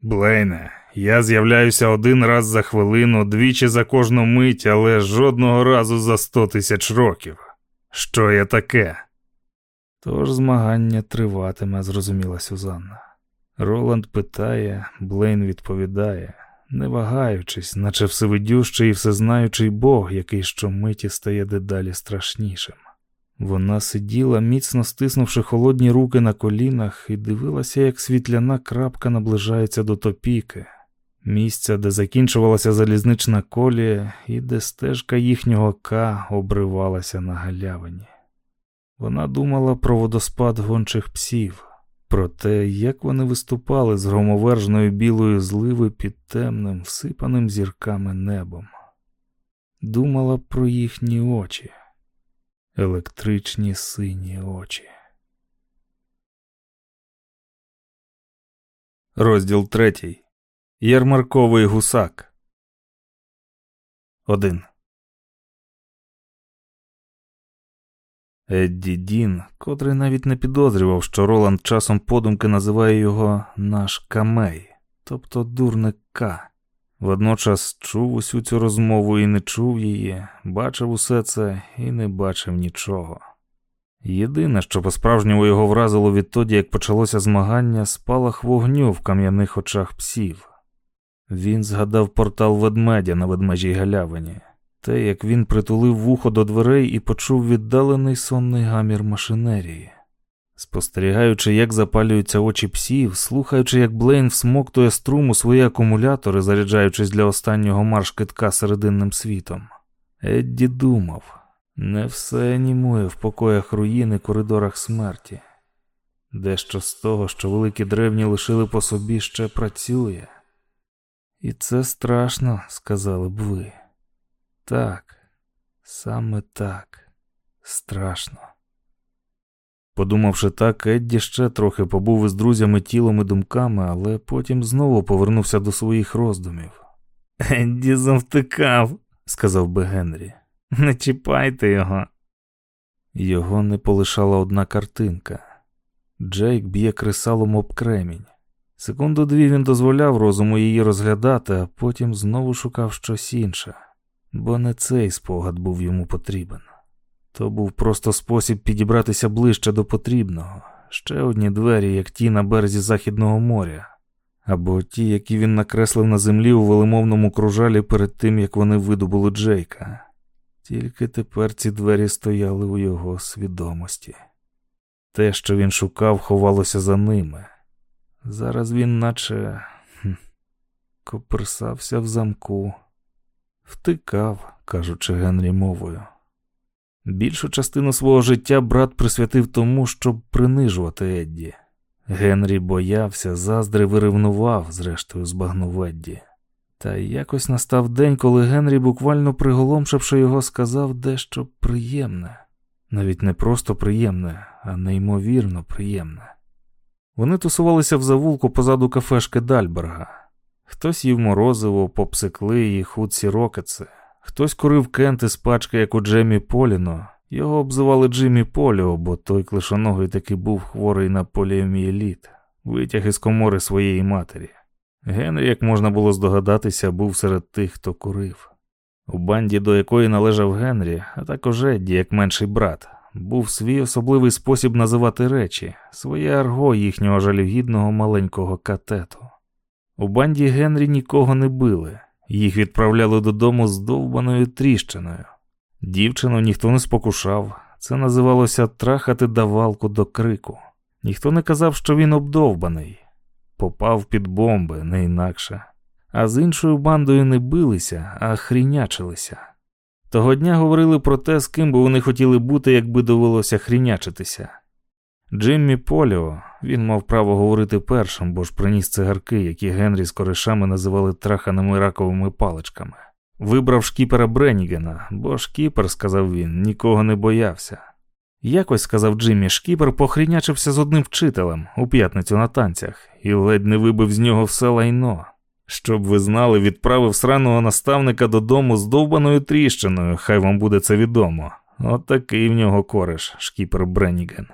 Блейне, я з'являюся один раз за хвилину, двічі за кожну мить, але жодного разу за сто тисяч років. Що є таке? Тож змагання триватиме, зрозуміла Сюзанна. Роланд питає, Блейн відповідає, не вагаючись, наче всевидющий і всезнаючий Бог, який щомиті стає дедалі страшнішим. Вона сиділа, міцно стиснувши холодні руки на колінах, і дивилася, як світляна крапка наближається до топіки, місця, де закінчувалася залізнична колія і де стежка їхнього К обривалася на галявині. Вона думала про водоспад гончих псів, про те, як вони виступали з громовержної білої зливи під темним, всипаним зірками небом. Думала про їхні очі, електричні сині очі. Розділ третій. Ярмарковий гусак. Один. Едді Дін, котрий навіть не підозрював, що Роланд часом подумки називає його наш камей, тобто дурник К. Водночас чув усю цю розмову і не чув її, бачив усе це і не бачив нічого. Єдине, що по-справжньому його вразило відтоді, як почалося змагання, спалах вогню в кам'яних очах псів. Він згадав портал ведмедя на ведмежій галявині, те, як він притулив вухо до дверей і почув віддалений сонний гамір машинерії. Спостерігаючи, як запалюються очі псів, слухаючи, як Блейн всмоктує струм у свої акумулятори, заряджаючись для останнього марш китка серединним світом, Едді думав не все німує в покоях руїн і коридорах смерті. Дещо з того, що великі древні лишили по собі, ще працює. І це страшно, сказали б ви. Так, саме так, страшно. Подумавши так, Едді ще трохи побув із друзями тілом і думками, але потім знову повернувся до своїх роздумів. Едді завтикав, сказав би Генрі. Не чіпайте його. Його не полишала одна картинка. Джейк б'є кресалом об кремінь. Секунду дві він дозволяв розуму її розглядати, а потім знову шукав щось інше, бо не цей спогад був йому потрібен. То був просто спосіб підібратися ближче до потрібного, ще одні двері, як ті на березі Західного моря, або ті, які він накреслив на землі у велимовному кружалі перед тим, як вони видобули Джейка. Тільки тепер ці двері стояли у його свідомості. Те, що він шукав, ховалося за ними. Зараз він, наче хм, коперсався в замку, втикав, кажучи Генрі мовою. Більшу частину свого життя брат присвятив тому, щоб принижувати Едді. Генрі боявся, заздри виревнував, зрештою, збагнув Едді. Та якось настав день, коли Генрі, буквально приголомшивши його, сказав дещо приємне, навіть не просто приємне, а неймовірно приємне. Вони тусувалися в завулку позаду кафешки Дальберга. Хтось їв морозиво, попсикли і худці рокетси, хтось курив кенти з пачки, як у Джемі Поліно. Його обзивали Джиммі Поліо, бо той клишоногий таки був хворий на поліомієліт, витяг із комори своєї матері. Генрі, як можна було здогадатися, був серед тих, хто курив. У банді, до якої належав Генрі, а також Едді, як менший брат, був свій особливий спосіб називати речі, своє арго їхнього жалюгідного маленького катету. У банді Генрі нікого не били, їх відправляли додому з довбаною тріщиною. Дівчину ніхто не спокушав, це називалося трахати давалку до крику. Ніхто не казав, що він обдовбаний, попав під бомби, не інакше. А з іншою бандою не билися, а хрінячилися. Того дня говорили про те, з ким би вони хотіли бути, якби довелося хрінячитися. Джиммі Поліо, він мав право говорити першим, бо ж приніс цигарки, які Генрі з коришами називали траханими раковими паличками. Вибрав шкіпера Бренігена, бо шкіпер, сказав він, нікого не боявся. Якось, сказав Джиммі, шкіпер похрінячився з одним вчителем у п'ятницю на танцях і ледь не вибив з нього все лайно. Щоб ви знали, відправив сраного наставника додому з довбаною тріщиною, хай вам буде це відомо. Отакий в нього кореш, шкіпер Бреніген.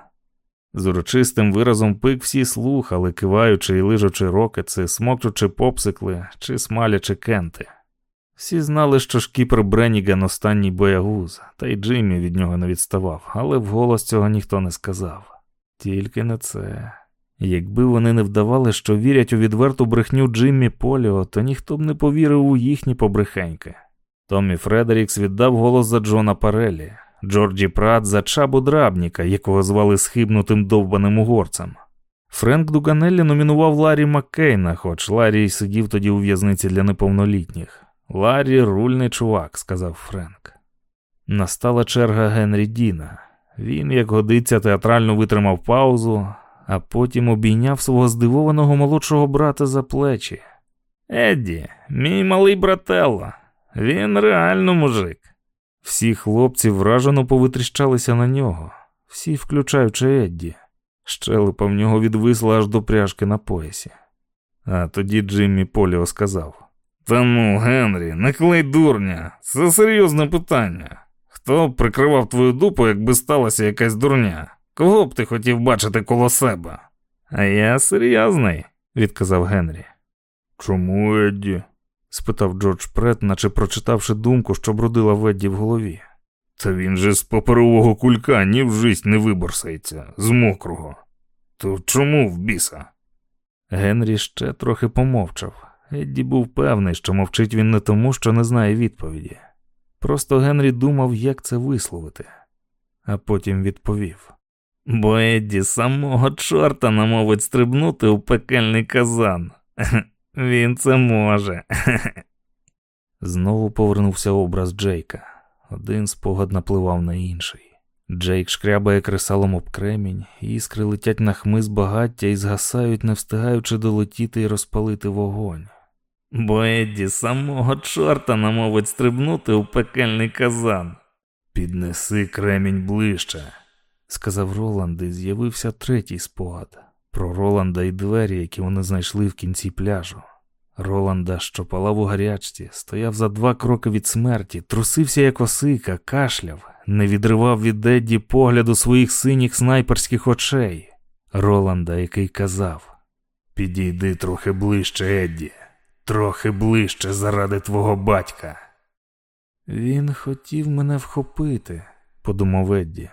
З урочистим виразом пик всі слухали, киваючи і лижучи рокети, смокчучи попсикли чи смалячи кенти. Всі знали, що шкіпер Бреніген останній боягуз, та й Джиммі від нього не відставав, але вголос цього ніхто не сказав. Тільки не це. Якби вони не вдавали, що вірять у відверту брехню Джиммі Поліно, то ніхто б не повірив у їхні побрехеньки. Томі Фредерікс віддав голос за Джона Парелі, Джорджі Прат за Чабу Драбніка, якого звали схибнутим довбаним угорцем. Френк Дуганеллі номінував Ларі Маккейна, хоч Ларі й сидів тоді у в'язниці для неповнолітніх. Ларі рульний чувак, сказав Френк. Настала черга Генрі Діна. Він, як годиться, театрально витримав паузу, а потім обійняв свого здивованого молодшого брата за плечі. Едді, мій малий брателло, він реально мужик. Всі хлопці вражено повитріщалися на нього, всі, включаючи Едді. Щелепа в нього відвисла аж до пряжки на поясі. А тоді Джиммі Поліо сказав: Та ну, Генрі, не клей дурня, це серйозне питання. Хто б прикривав твою дупу, якби сталася якась дурня? Кого б ти хотів бачити коло себе? А я серйозний, відказав Генрі. Чому Едді? Спитав Джордж Прет, наче прочитавши думку, що бродила в Едді в голові. Та він же з паперового кулька ні в жисть не виборсається, з мокрого. То чому в біса? Генрі ще трохи помовчав. Едді був певний, що мовчить він не тому, що не знає відповіді. Просто Генрі думав, як це висловити, а потім відповів. Бо Едді самого чорта намовить стрибнути у пекельний казан. Він це може. Знову повернувся образ Джейка. Один спогад напливав на інший. Джейк шкрябає кресалом об кремінь, іскри летять на хмиз багаття і згасають, не встигаючи долетіти і розпалити вогонь. Бо Едді самого чорта намовить стрибнути у пекельний казан. Піднеси кремінь ближче, сказав Роланд, і з'явився третій спогад про Роланда і двері, які вони знайшли в кінці пляжу. Роланда, що палав у гарячці, стояв за два кроки від смерті, трусився як осика, кашляв, не відривав від Едді погляду своїх синіх снайперських очей. Роланда, який казав: Підійди трохи ближче, Едді, трохи ближче заради твого батька. Він хотів мене вхопити, подумав Едді.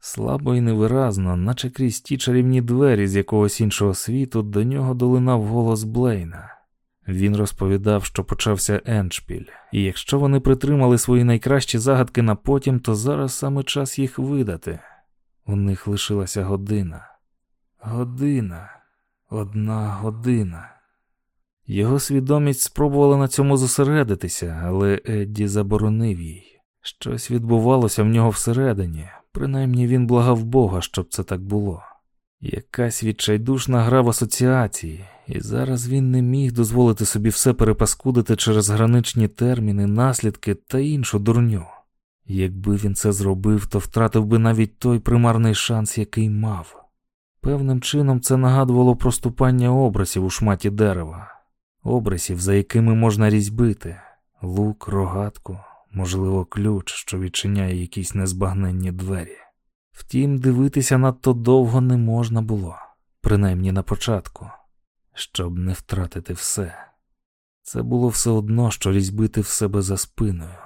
Слабо і невиразно, наче крізь ті чарівні двері з якогось іншого світу, до нього долинав голос Блейна. Він розповідав, що почався Еншпіль, і якщо вони притримали свої найкращі загадки на потім, то зараз саме час їх видати. У них лишилася година. Година, одна година. Його свідомість спробувала на цьому зосередитися, але Едді заборонив їй. Щось відбувалося в нього всередині, принаймні він благав Бога, щоб це так було. Якась відчайдушна гра в асоціації, і зараз він не міг дозволити собі все перепаскудити через граничні терміни, наслідки та іншу дурню. Якби він це зробив, то втратив би навіть той примарний шанс, який мав. Певним чином це нагадувало проступання образів у шматі дерева, образів, за якими можна різьбити, лук, рогатку, можливо, ключ, що відчиняє якісь незбагненні двері. Втім, дивитися надто довго не можна було, принаймні на початку, щоб не втратити все. Це було все одно, що різьбити в себе за спиною.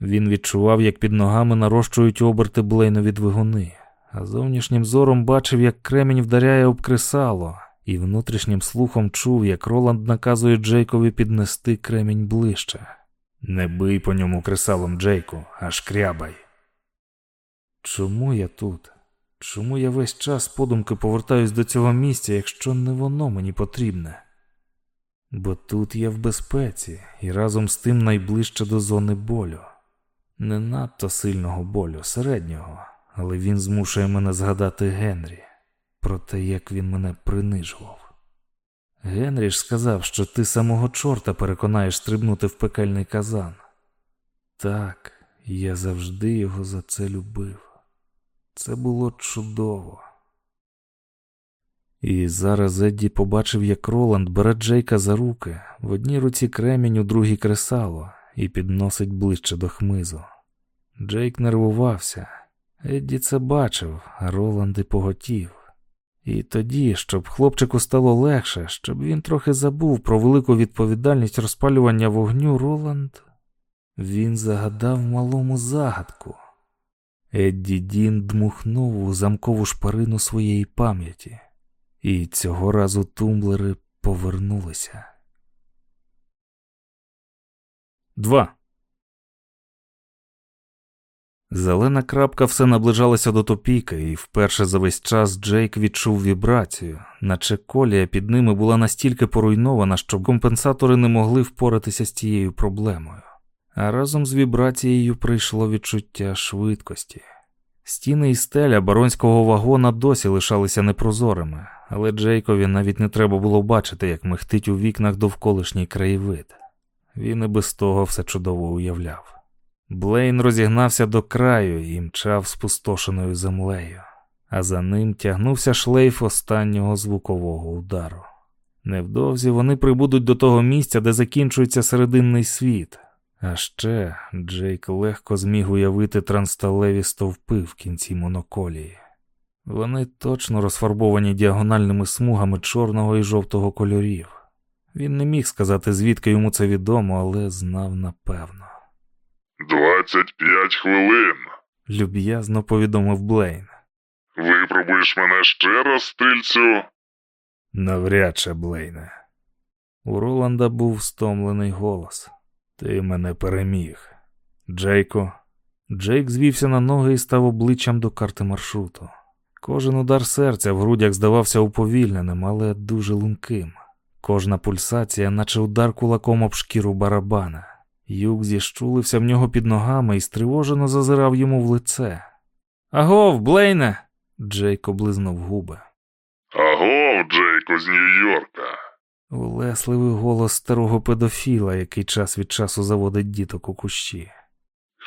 Він відчував, як під ногами нарощують оберти блейнові двигуни, а зовнішнім зором бачив, як кремінь вдаряє об кресало, і внутрішнім слухом чув, як Роланд наказує Джейкові піднести кремінь ближче. Не бий по ньому кресалом, Джейку, а шкрябай. Чому я тут? Чому я весь час подумки повертаюсь до цього місця, якщо не воно мені потрібне? Бо тут я в безпеці і разом з тим найближче до зони болю. Не надто сильного болю, середнього, але він змушує мене згадати Генрі про те, як він мене принижував. Генрі ж сказав, що ти самого чорта переконаєш стрибнути в пекельний казан. Так, я завжди його за це любив. Це було чудово. І зараз Едді побачив, як Роланд бере Джейка за руки, в одній руці кремінь, у другій кресало, і підносить ближче до хмизу. Джейк нервувався. Едді це бачив, а Роланд і поготів. І тоді, щоб хлопчику стало легше, щоб він трохи забув про велику відповідальність розпалювання вогню, Роланд, він загадав малому загадку. Едді Дін дмухнув у замкову шпарину своєї пам'яті, і цього разу тумблери повернулися. 2. Зелена крапка все наближалася до топіка, і вперше за весь час Джейк відчув вібрацію, наче колія під ними була настільки поруйнована, що компенсатори не могли впоратися з цією проблемою. А разом з вібрацією прийшло відчуття швидкості. Стіни і стеля баронського вагона досі лишалися непрозорими, але Джейкові навіть не треба було бачити, як михтить у вікнах довколишній краєвид. Він і без того все чудово уявляв. Блейн розігнався до краю і мчав спустошеною землею, а за ним тягнувся шлейф останнього звукового удару. Невдовзі вони прибудуть до того місця, де закінчується серединний світ. А ще Джейк легко зміг уявити трансталеві стовпи в кінці моноколії. Вони точно розфарбовані діагональними смугами чорного і жовтого кольорів. Він не міг сказати, звідки йому це відомо, але знав напевно. Двадцять п'ять хвилин. Люб'язно повідомив Блейн. Випробуєш мене ще раз, стрільцю? Навряд чи, Блейне. У Роланда був стомлений голос. Ти мене переміг. Джейко. Джейк звівся на ноги і став обличчям до карти маршруту. Кожен удар серця в грудях здавався уповільненим, але дуже лунким. Кожна пульсація, наче удар кулаком об шкіру барабана. Юг зіщулився в нього під ногами і стривожено зазирав йому в лице. Агов, Блейне. Джейк облизнув губи. Агов, Джейко з Нью-Йорка. Улесливий голос старого педофіла, який час від часу заводить діток у кущі.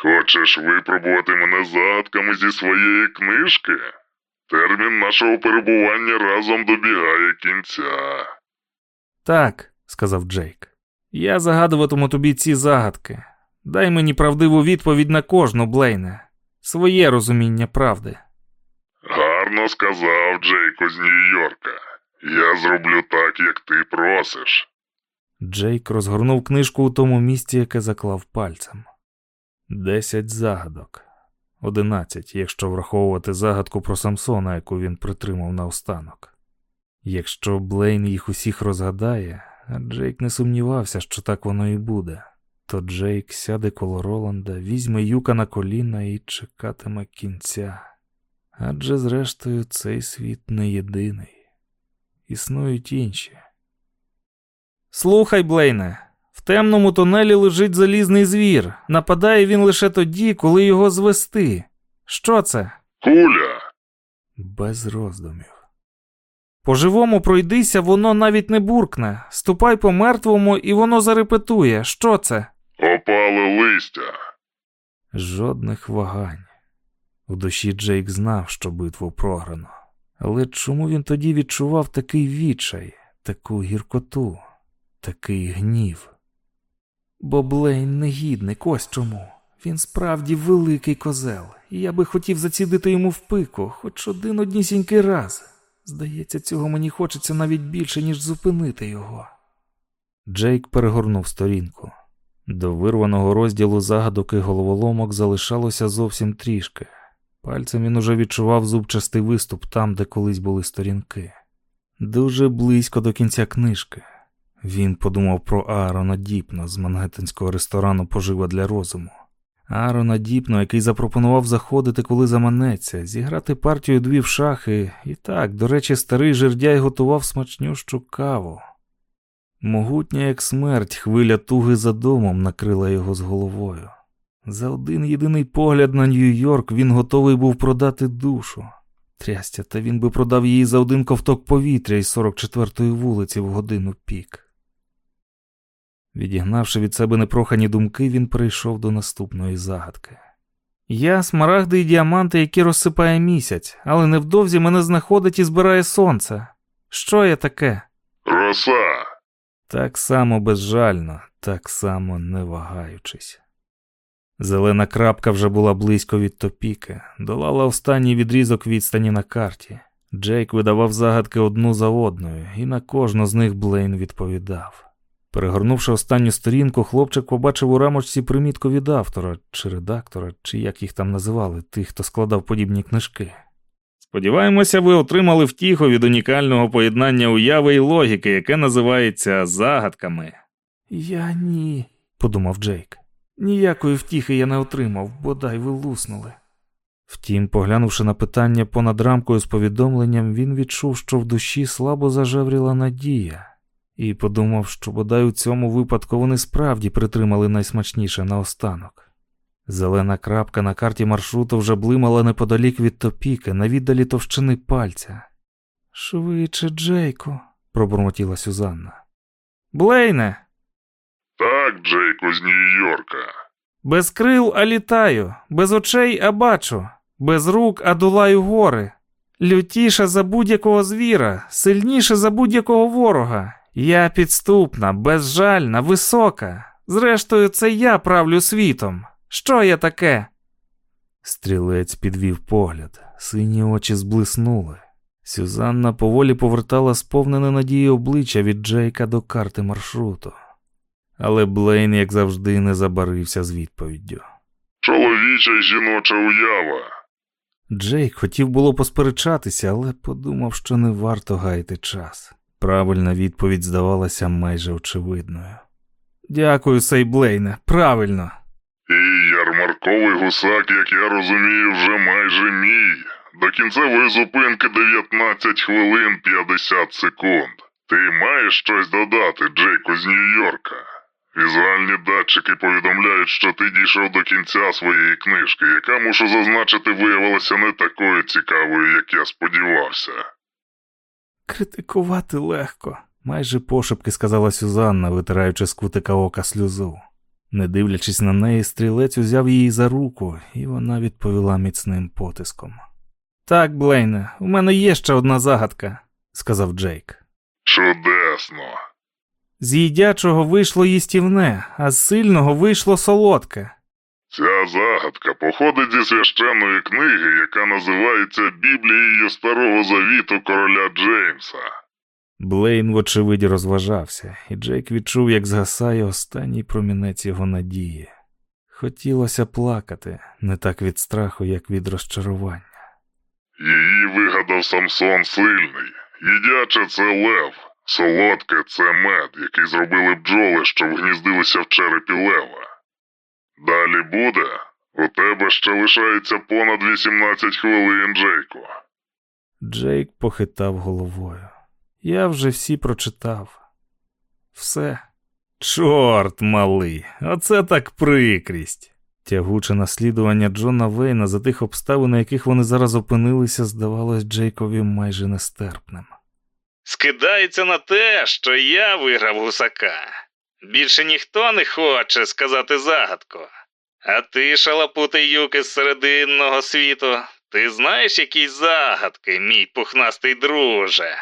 Хочеш випробувати мене загадками зі своєї книжки? Термін нашого перебування разом добігає кінця. Так, сказав Джейк. Я загадуватиму тобі ці загадки. Дай мені правдиву відповідь на кожну, Блейне, своє розуміння правди. Гарно сказав Джейко з Нью-Йорка. Я зроблю так, як ти просиш. Джейк розгорнув книжку у тому місці, яке заклав пальцем. Десять загадок. Одинадцять, якщо враховувати загадку про Самсона, яку він притримав наостанок. Якщо Блейн їх усіх розгадає, а Джейк не сумнівався, що так воно і буде, то Джейк сяде коло Роланда, візьме юка на коліна і чекатиме кінця. Адже, зрештою, цей світ не єдиний. Існують інші. Слухай, Блейне, в темному тунелі лежить залізний звір. Нападає він лише тоді, коли його звести. Що це? Куля. Без роздумів. По живому пройдися, воно навіть не буркне. Ступай по мертвому, і воно зарепетує. Що це? Опале листя. Жодних вагань. У душі Джейк знав, що битву програно. Але чому він тоді відчував такий відчай, таку гіркоту, такий гнів? Бо Блейн негідник, ось чому. Він справді великий козел, і я би хотів зацідити йому в пику, хоч один однісінький раз. Здається, цього мені хочеться навіть більше, ніж зупинити його. Джейк перегорнув сторінку. До вирваного розділу загадок і головоломок залишалося зовсім трішки. Пальцем він уже відчував зубчастий виступ там, де колись були сторінки. Дуже близько до кінця книжки. Він подумав про Аарона Діпна з мангеттенського ресторану Пожива для розуму. Аарона Діпно, який запропонував заходити, коли заманеться, зіграти партію дві в шахи, і так, до речі, старий жердяй готував смачнющу каву. Могутня, як смерть, хвиля туги за домом накрила його з головою. За один єдиний погляд на Нью-Йорк він готовий був продати душу. Трястя, та він би продав її за один ковток повітря із 44-ї вулиці в годину пік. Відігнавши від себе непрохані думки, він перейшов до наступної загадки. Я смарагди і діаманти, які розсипає місяць, але невдовзі мене знаходить і збирає сонце. Що я таке? Роса. Так само безжально, так само не вагаючись. Зелена крапка вже була близько від топіки, долала останній відрізок відстані на карті. Джейк видавав загадки одну за одною, і на кожну з них Блейн відповідав. Перегорнувши останню сторінку, хлопчик побачив у рамочці примітку від автора чи редактора, чи як їх там називали, тих, хто складав подібні книжки. Сподіваємося, ви отримали втіху від унікального поєднання уяви і логіки, яке називається загадками. Я ні, подумав Джейк. Ніякої втіхи я не отримав, бодай ви луснули. Втім, поглянувши на питання понад рамкою з повідомленням, він відчув, що в душі слабо зажевріла надія, і подумав, що бодай у цьому випадку вони справді притримали найсмачніше наостанок. Зелена крапка на карті маршруту вже блимала неподалік від топіки, на віддалі товщини пальця. Швидше, Джейку, пробурмотіла Сюзанна. Блейне, Так, Джейко з Нью-Йорка. без крил, а літаю, без очей, а бачу, без рук, а долаю гори. Лютіша за будь-якого звіра, сильніше за будь-якого ворога. Я підступна, безжальна, висока. Зрештою, це я правлю світом. Що я таке? Стрілець підвів погляд, сині очі зблиснули. Сюзанна поволі повертала сповнене надії обличчя від Джейка до карти маршруту. Але Блейн, як завжди, не забарився з відповіддю. Чоловіча й жіноча уява. Джейк хотів було посперечатися, але подумав, що не варто гаяти час. Правильна відповідь здавалася майже очевидною. Дякую, Сейблейне, правильно. І ярмарковий гусак, як я розумію, вже майже мій. До кінцевої зупинки 19 хвилин 50 секунд. Ти маєш щось додати, Джейку з Нью-Йорка? Візуальні датчики повідомляють, що ти дійшов до кінця своєї книжки, яка, мушу зазначити, виявилася не такою цікавою, як я сподівався. Критикувати легко, майже пошепки сказала Сюзанна, витираючи з кутика ока сльозу. Не дивлячись на неї, стрілець узяв її за руку, і вона відповіла міцним потиском. Так, Блейне, у мене є ще одна загадка, сказав Джейк. Чудесно. З їдячого вийшло їстівне, а з сильного вийшло солодке. Ця загадка походить зі священної книги, яка називається Біблією Старого Завіту короля Джеймса. Блейн, вочевидь, розважався, і Джейк відчув, як згасає останній промінець його надії. Хотілося плакати, не так від страху, як від розчарування. Її вигадав Самсон сильний. Їдяче це лев, солодке це мед, який зробили бджоли, що вгніздилися в черепі лева. Далі буде. У тебе ще лишається понад 18 хвилин, Джейко. Джейк похитав головою. Я вже всі прочитав. Все. Чорт малий, оце так прикрість. Тягуче наслідування Джона Вейна за тих обставин, на яких вони зараз опинилися, здавалось Джейкові майже нестерпним. Скидається на те, що я виграв гусака. Більше ніхто не хоче сказати загадку. А ти, шалапутий юк із серединного світу, ти знаєш якісь загадки, мій пухнастий друже?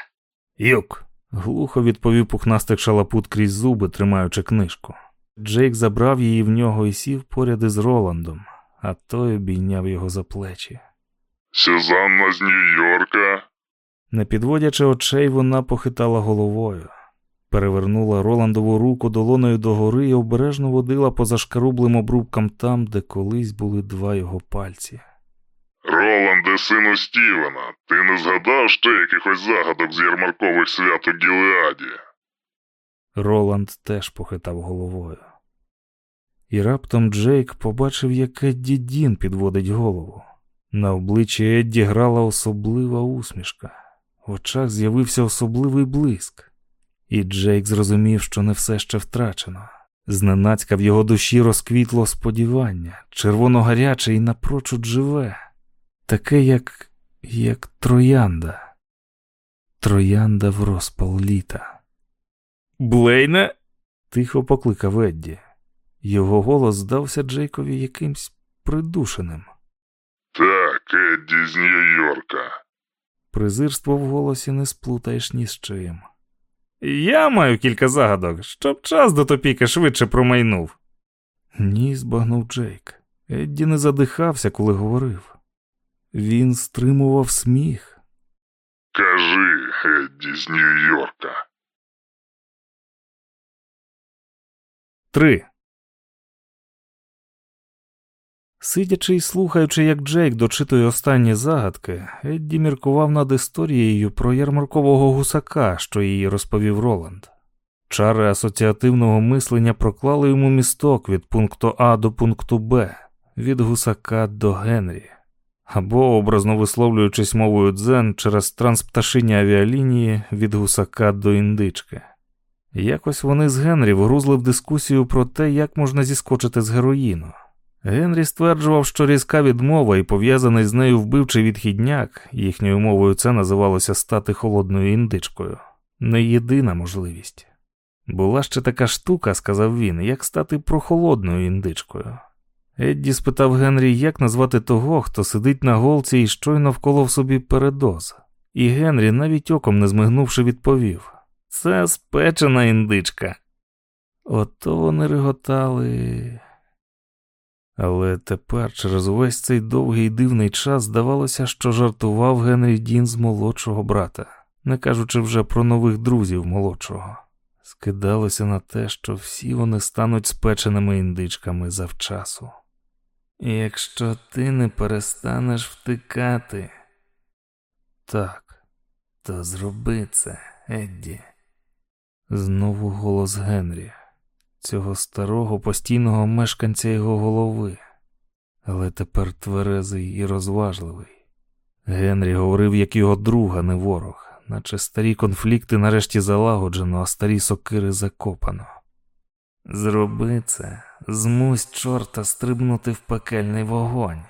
Юк. глухо відповів пухнастик шалапут крізь зуби, тримаючи книжку. Джейк забрав її в нього і сів поряд із Роландом, а той обійняв його за плечі. Сюзанна з Нью-Йорка. Не підводячи очей, вона похитала головою, перевернула Роландову руку долоною догори і обережно водила по зашкарублим обрубкам там, де колись були два його пальці. Роланде, сину Стівена, ти не згадав ще якихось загадок з ярмаркових свят у Гілеаді? Роланд теж похитав головою. І раптом Джейк побачив, як Едді Дін підводить голову. На обличчі Едді грала особлива усмішка, в очах з'явився особливий блиск, і Джейк зрозумів, що не все ще втрачено. Зненацька в його душі розквітло сподівання, червоно-гаряче і напрочуд живе, таке, як, як троянда, троянда в розпал літа. Блейне? тихо покликав Едді. Його голос здався Джейкові якимсь придушеним. Так, Едді з Нью-Йорка. Презирство в голосі не сплутаєш ні з чим. Я маю кілька загадок, щоб час до топіки швидше промайнув. Ні, збагнув Джейк. Едді не задихався, коли говорив. Він стримував сміх. Кажи, Едді з Нью-Йорка. Три. Сидячи і слухаючи, як Джейк дочитує останні загадки, Едді міркував над історією про ярмаркового гусака, що її розповів Роланд. Чари асоціативного мислення проклали йому місток від пункту А до пункту Б, від гусака до Генрі, або, образно висловлюючись мовою дзен через транспташині авіалінії від гусака до індички. Якось вони з Генрі вгрузли в дискусію про те, як можна зіскочити з героїну. Генрі стверджував, що різка відмова і пов'язаний з нею вбивчий відхідняк, їхньою мовою це називалося стати холодною індичкою, не єдина можливість. Була ще така штука, сказав він, як стати прохолодною індичкою. Едді спитав Генрі, як назвати того, хто сидить на голці і щойно вколов собі передоз. І Генрі, навіть оком не змигнувши, відповів Це спечена індичка. Ото вони реготали. Але тепер, через увесь цей довгий дивний час, здавалося, що жартував Генрі Дін з молодшого брата, не кажучи вже про нових друзів молодшого. Скидалося на те, що всі вони стануть спеченими індичками завчасу. Якщо ти не перестанеш втикати, так, то зроби це, Едді. Знову голос Генрі цього старого постійного мешканця його голови, але тепер тверезий і розважливий. Генрі говорив як його друг, а не ворог, наче старі конфлікти нарешті залагоджено, а старі сокири закопано. Зроби це, змусь чорта стрибнути в пекельний вогонь.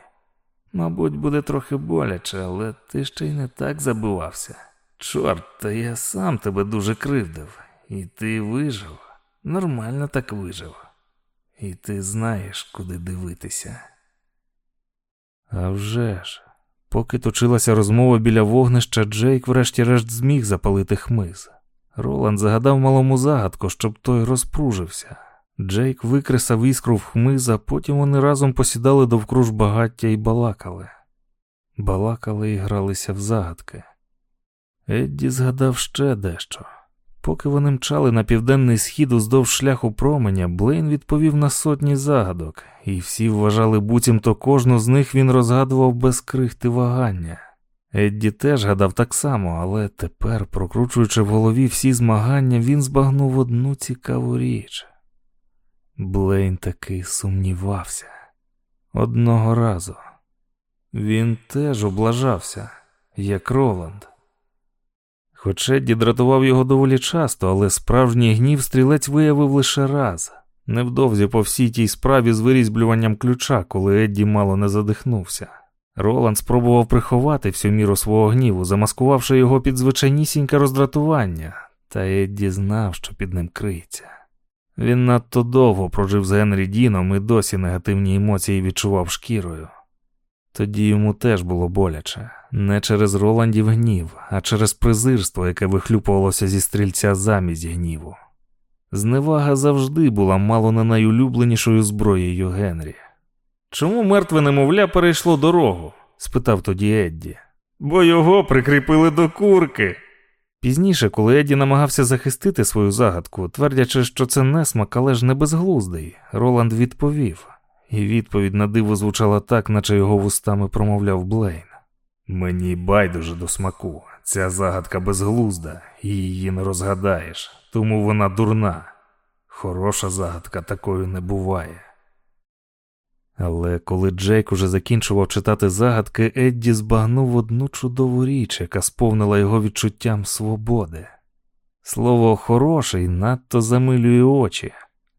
Мабуть, буде трохи боляче, але ти ще й не так забивався. Чорт, та я сам тебе дуже кривдив, і ти вижив. Нормально так вижив. І ти знаєш, куди дивитися. А вже ж, поки точилася розмова біля вогнища, Джейк врешті-решт зміг запалити хмиз. Роланд загадав малому загадку, щоб той розпружився. Джейк викресав іскру в хмиз, а потім вони разом посідали довкруж багаття і балакали. Балакали і гралися в загадки. Едді згадав ще дещо. Поки вони мчали на південний схід уздовж шляху променя, Блейн відповів на сотні загадок, і всі вважали буцімто кожну з них він розгадував без крихти вагання. Едді теж гадав так само, але тепер, прокручуючи в голові всі змагання, він збагнув одну цікаву річ. Блейн таки сумнівався. Одного разу. Він теж облажався, як Роланд. Хоч Едді дратував його доволі часто, але справжній гнів стрілець виявив лише раз. Невдовзі по всій тій справі з вирізблюванням ключа, коли Едді мало не задихнувся. Роланд спробував приховати всю міру свого гніву, замаскувавши його під звичайнісіньке роздратування, та Едді знав, що під ним криється. Він надто довго прожив з Генрі Діном і досі негативні емоції відчував шкірою. Тоді йому теж було боляче, не через Роландів гнів, а через презирство, яке вихлюпувалося зі стрільця замість гніву. Зневага завжди була мало не найулюбленішою зброєю Генрі. Чому мертве немовля перейшло дорогу? спитав тоді Едді. Бо його прикріпили до курки. Пізніше, коли Едді намагався захистити свою загадку, твердячи, що це несмак, але ж не безглуздий, Роланд відповів, і відповідь на диво звучала так, наче його вустами промовляв Блейн. Мені байдуже до смаку, ця загадка безглузда, і її не розгадаєш, тому вона дурна. Хороша загадка такою не буває. Але коли Джейк уже закінчував читати загадки, Едді збагнув одну чудову річ, яка сповнила його відчуттям свободи. Слово хороший надто замилює очі.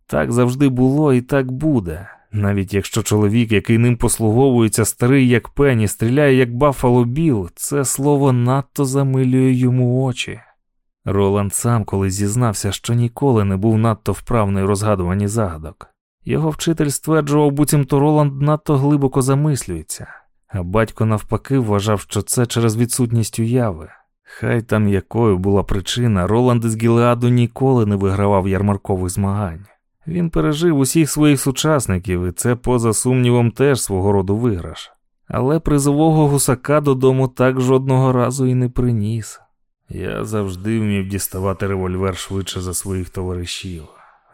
Так завжди було і так буде. Навіть якщо чоловік, який ним послуговується, старий як пені, стріляє як Баффало Біл, це слово надто замилює йому очі. Роланд сам колись зізнався, що ніколи не був надто вправний у розгадуванні загадок. Його вчитель стверджував, буцімто Роланд надто глибоко замислюється, а батько навпаки вважав, що це через відсутність уяви. Хай там якою була причина, Роланд із Гілеаду ніколи не вигравав ярмаркових змагань. Він пережив усіх своїх сучасників, і це, поза сумнівом, теж свого роду виграш. Але призового гусака додому так жодного разу і не приніс. Я завжди вмів діставати револьвер швидше за своїх товаришів,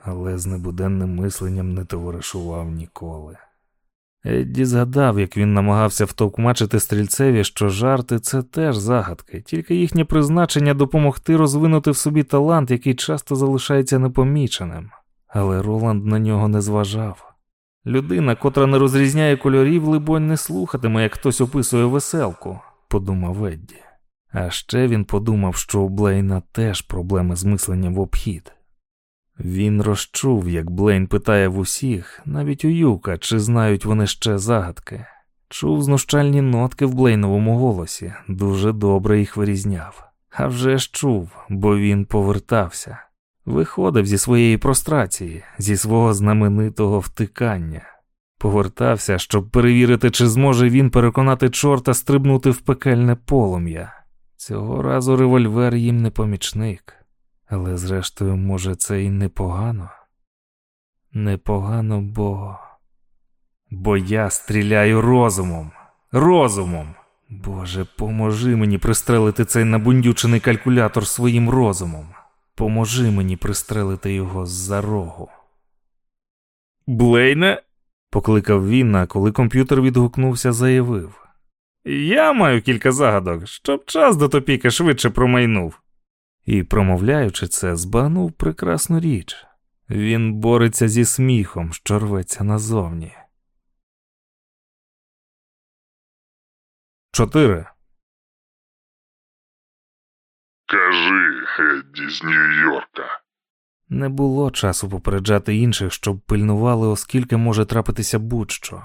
але з небуденним мисленням не товаришував ніколи. Едді згадав, як він намагався втовкмачити стрільцеві, що жарти це теж загадки, тільки їхнє призначення допомогти розвинути в собі талант, який часто залишається непоміченим. Але Роланд на нього не зважав. Людина, котра не розрізняє кольорів, либонь, не слухатиме, як хтось описує веселку, подумав Едді. А ще він подумав, що у Блейна теж проблеми з мисленням в обхід. Він розчув, як Блейн питає в усіх, навіть у Юка, чи знають вони ще загадки. Чув знущальні нотки в Блейновому голосі, дуже добре їх вирізняв. А вже ж чув, бо він повертався, виходив зі своєї прострації, зі свого знаменитого втикання. Повертався, щоб перевірити, чи зможе він переконати чорта стрибнути в пекельне полум'я. Цього разу револьвер їм не помічник. Але, зрештою, може, це і непогано? Непогано, бо. Бо я стріляю розумом. Розумом. Боже, поможи мені пристрелити цей набундючений калькулятор своїм розумом. Поможи мені пристрелити його з-за рогу. Блейне? покликав він, а коли комп'ютер відгукнувся, заявив. Я маю кілька загадок, щоб час до топіки швидше промайнув. І, промовляючи це, збагнув прекрасну річ. Він бореться зі сміхом, що рветься назовні. Чотири. Кажи, Едді з Нью-Йорка. Не було часу попереджати інших, щоб пильнували, оскільки може трапитися будь-що.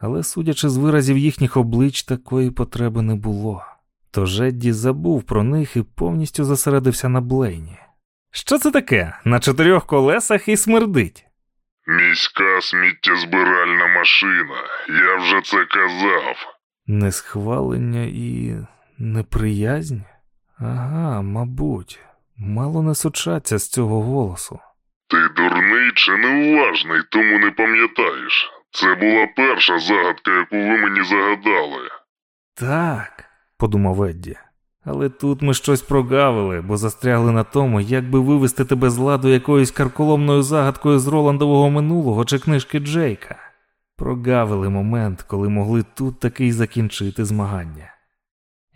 Але, судячи з виразів їхніх облич, такої потреби не було. Тож Едді забув про них і повністю зосередився на Блейні. Що це таке? На чотирьох колесах і смердить. Міська сміттєзбиральна машина. Я вже це казав. Несхвалення і неприязнь? Ага, мабуть, мало не сучаться з цього голосу. Ти дурний чи неуважний, тому не пам'ятаєш. Це була перша загадка, яку ви мені загадали. Так, подумав Едді. Але тут ми щось прогавили, бо застрягли на тому, як би вивести тебе з ладу якоюсь карколомною загадкою з Роландового минулого чи книжки Джейка. Прогавили момент, коли могли тут таки й закінчити змагання.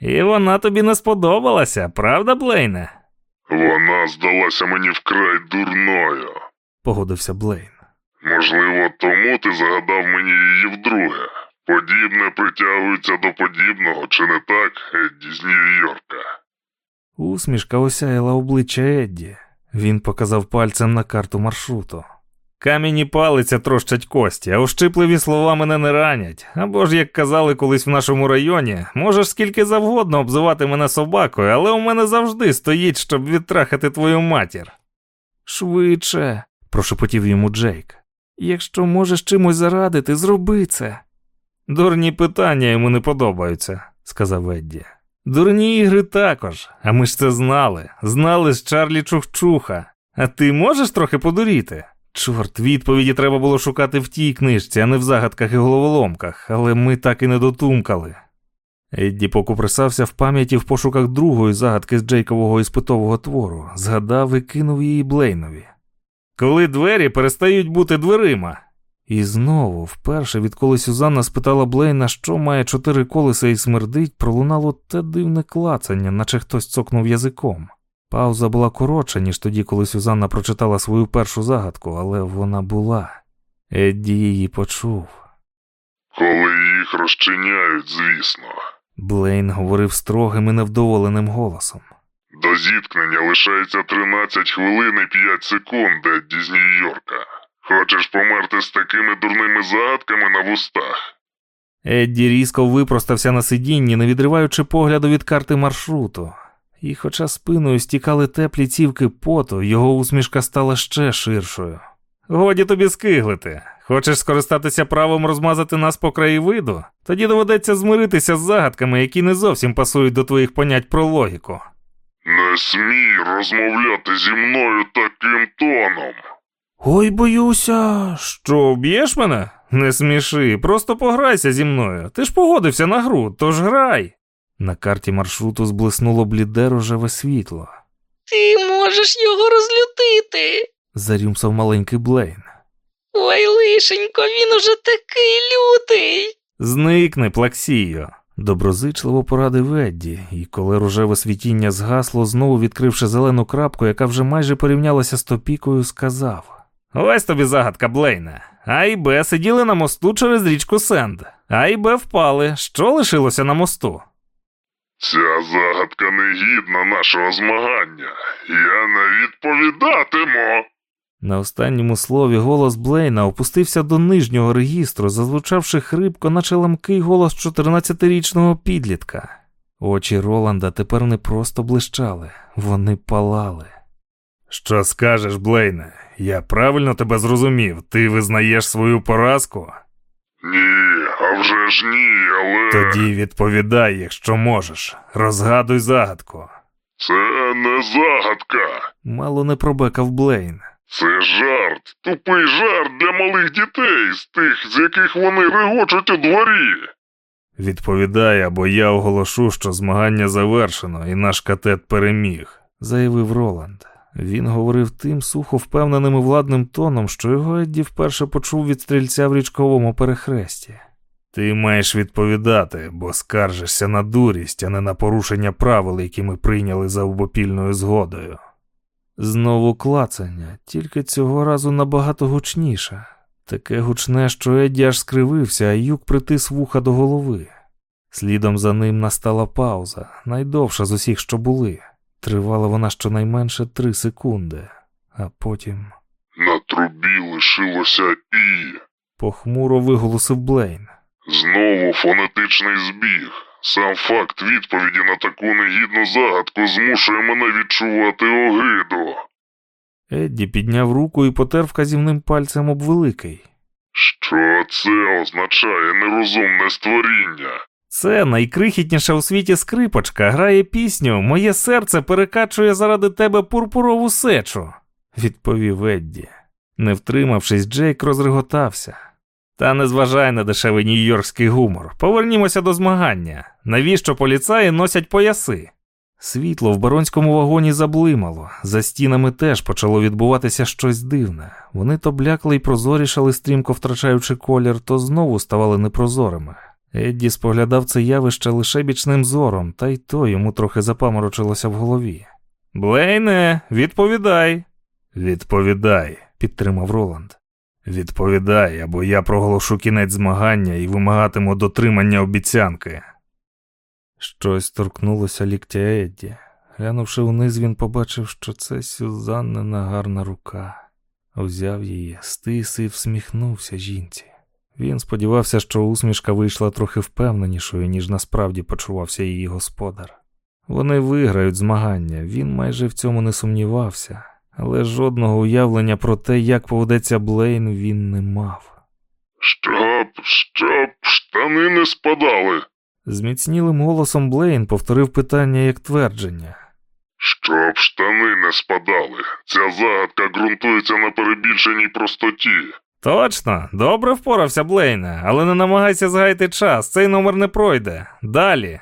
І вона тобі не сподобалася, правда, Блейне? Вона здалася мені вкрай дурною. погодився Блейн. Можливо, тому ти загадав мені її вдруге. Подібне притягується до подібного, чи не так, Едді з Нью-Йорка? Усмішка осяяла обличчя Едді. Він показав пальцем на карту маршруту. Камінь палиця трощать кості, а ущипливі слова мене не ранять. Або ж, як казали колись в нашому районі, можеш скільки завгодно обзивати мене собакою, але у мене завжди стоїть, щоб відтрахати твою матір. Швидше, прошепотів йому Джейк. Якщо можеш чимось зарадити, зроби це. Дурні питання йому не подобаються, сказав Едді. Дурні ігри також, а ми ж це знали. Знали з Чарлі Чухчуха. А ти можеш трохи подуріти? Чорт, відповіді треба було шукати в тій книжці, а не в загадках і головоломках, але ми так і не дотумкали. Едді покуприсався в пам'яті в пошуках другої загадки з Джейкового іспитового твору, згадав і кинув її Блейнові. Коли двері перестають бути дверима. І знову, вперше, відколи Сюзанна спитала Блейна, що має чотири колеса і смердить, пролунало те дивне клацання, наче хтось цокнув язиком. Пауза була коротша, ніж тоді, коли Сюзанна прочитала свою першу загадку, але вона була. Едді її почув. Коли їх розчиняють, звісно. Блейн говорив строгим і невдоволеним голосом. До зіткнення лишається 13 хвилин і 5 секунд, Едді з Нью-Йорка. Хочеш померти з такими дурними загадками на вустах? Едді різко випростався на сидінні, не відриваючи погляду від карти маршруту. І, хоча спиною стікали теплі цівки поту, його усмішка стала ще ширшою. Годі тобі скиглити. Хочеш скористатися правом розмазати нас по краєвиду? Тоді доведеться змиритися з загадками, які не зовсім пасують до твоїх понять про логіку. Не смій розмовляти зі мною таким тоном. Ой, боюся. Що, б'єш мене? Не сміши, просто пограйся зі мною. Ти ж погодився на гру, тож грай. На карті маршруту зблиснуло бліде рожеве світло. Ти можеш його розлютити. Зарюмсав маленький Блейн. Ой, лишенько, він уже такий лютий. Зникни, плаксію. Доброзичливо порадив Едді, і коли рожеве світіння згасло, знову відкривши зелену крапку, яка вже майже порівнялася з топікою, сказав: Ось тобі загадка, Блейне. А і Б сиділи на мосту через річку Сенд. А і Б впали. Що лишилося на мосту? Ця загадка не гідна нашого змагання. Я не відповідатиму. На останньому слові голос Блейна опустився до нижнього регістру, зазвучавши хрипко, наче ламкий голос 14-річного підлітка. Очі Роланда тепер не просто блищали, вони палали. Що скажеш, Блейне? Я правильно тебе зрозумів. Ти визнаєш свою поразку? Ні, а вже ж ні, але Тоді відповідай, якщо можеш. Розгадуй загадку. це не загадка. Мало не пробекав Блейн. Це жарт, тупий жарт для малих дітей, з тих, з яких вони регочуть у дворі. Відповідай, або я оголошу, що змагання завершено, і наш катет переміг. заявив Роланд. Він говорив тим сухо впевненим і владним тоном, що його Едді вперше почув від стрільця в річковому перехресті. Ти маєш відповідати, бо скаржишся на дурість, а не на порушення правил, які ми прийняли за обопільною згодою. Знову клацання, тільки цього разу набагато гучніше. Таке гучне, що Едді аж скривився, а юк притис вуха до голови. Слідом за ним настала пауза, найдовша з усіх, що були. Тривала вона щонайменше три секунди, а потім На трубі лишилося і. похмуро виголосив Блейн. Знову фонетичний збіг. Сам факт відповіді на таку негідну загадку змушує мене відчувати огиду. Едді підняв руку і потер вказівним пальцем об великий. Що це означає нерозумне створіння? Це найкрихітніша у світі скрипочка, грає пісню Моє серце перекачує заради тебе пурпурову сечу, відповів Едді. Не втримавшись, Джейк розреготався. Та не зважай на дешевий нью-йоркський гумор. Повернімося до змагання. Навіщо поліцаї носять пояси? Світло в баронському вагоні заблимало, за стінами теж почало відбуватися щось дивне. Вони то блякли й прозорішали, стрімко втрачаючи колір, то знову ставали непрозорими. Едді споглядав це явище лише бічним зором, та й то йому трохи запаморочилося в голові. Блейне, відповідай. Відповідай, підтримав Роланд. Відповідай, або я проголошу кінець змагання і вимагатиму дотримання обіцянки. Щось торкнулося ліктя Едді. Глянувши вниз, він побачив, що це Сюзаннина гарна рука. Взяв її, стис і всміхнувся жінці. Він сподівався, що усмішка вийшла трохи впевненішою, ніж насправді почувався її господар. Вони виграють змагання, він майже в цьому не сумнівався, але жодного уявлення про те, як поведеться Блейн, він не мав. Щоб, щоб штани не спадали. Зміцнілим голосом Блейн повторив питання як твердження. Щоб штани не спадали. Ця загадка ґрунтується на перебільшеній простоті. Точно, добре впорався, Блейне, але не намагайся згаяти час, цей номер не пройде. Далі.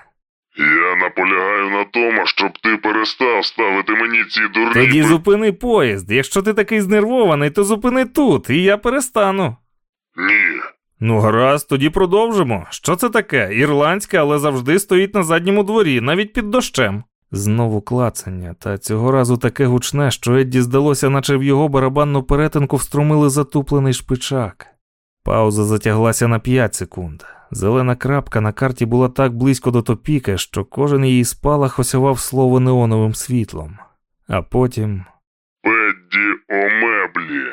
Я наполягаю на тому, щоб ти перестав ставити мені ці дурні. Тоді зупини поїзд. Якщо ти такий знервований, то зупини тут, і я перестану. Ні. Ну, гаразд, тоді продовжимо. Що це таке? Ірландське, але завжди стоїть на задньому дворі, навіть під дощем. Знову клацання, та цього разу таке гучне, що Едді здалося, наче в його барабанну перетинку вструмили затуплений шпичак. Пауза затяглася на 5 секунд. Зелена крапка на карті була так близько до топіки, що кожен її спалах осявав слово неоновим світлом. А потім Педді о меблі.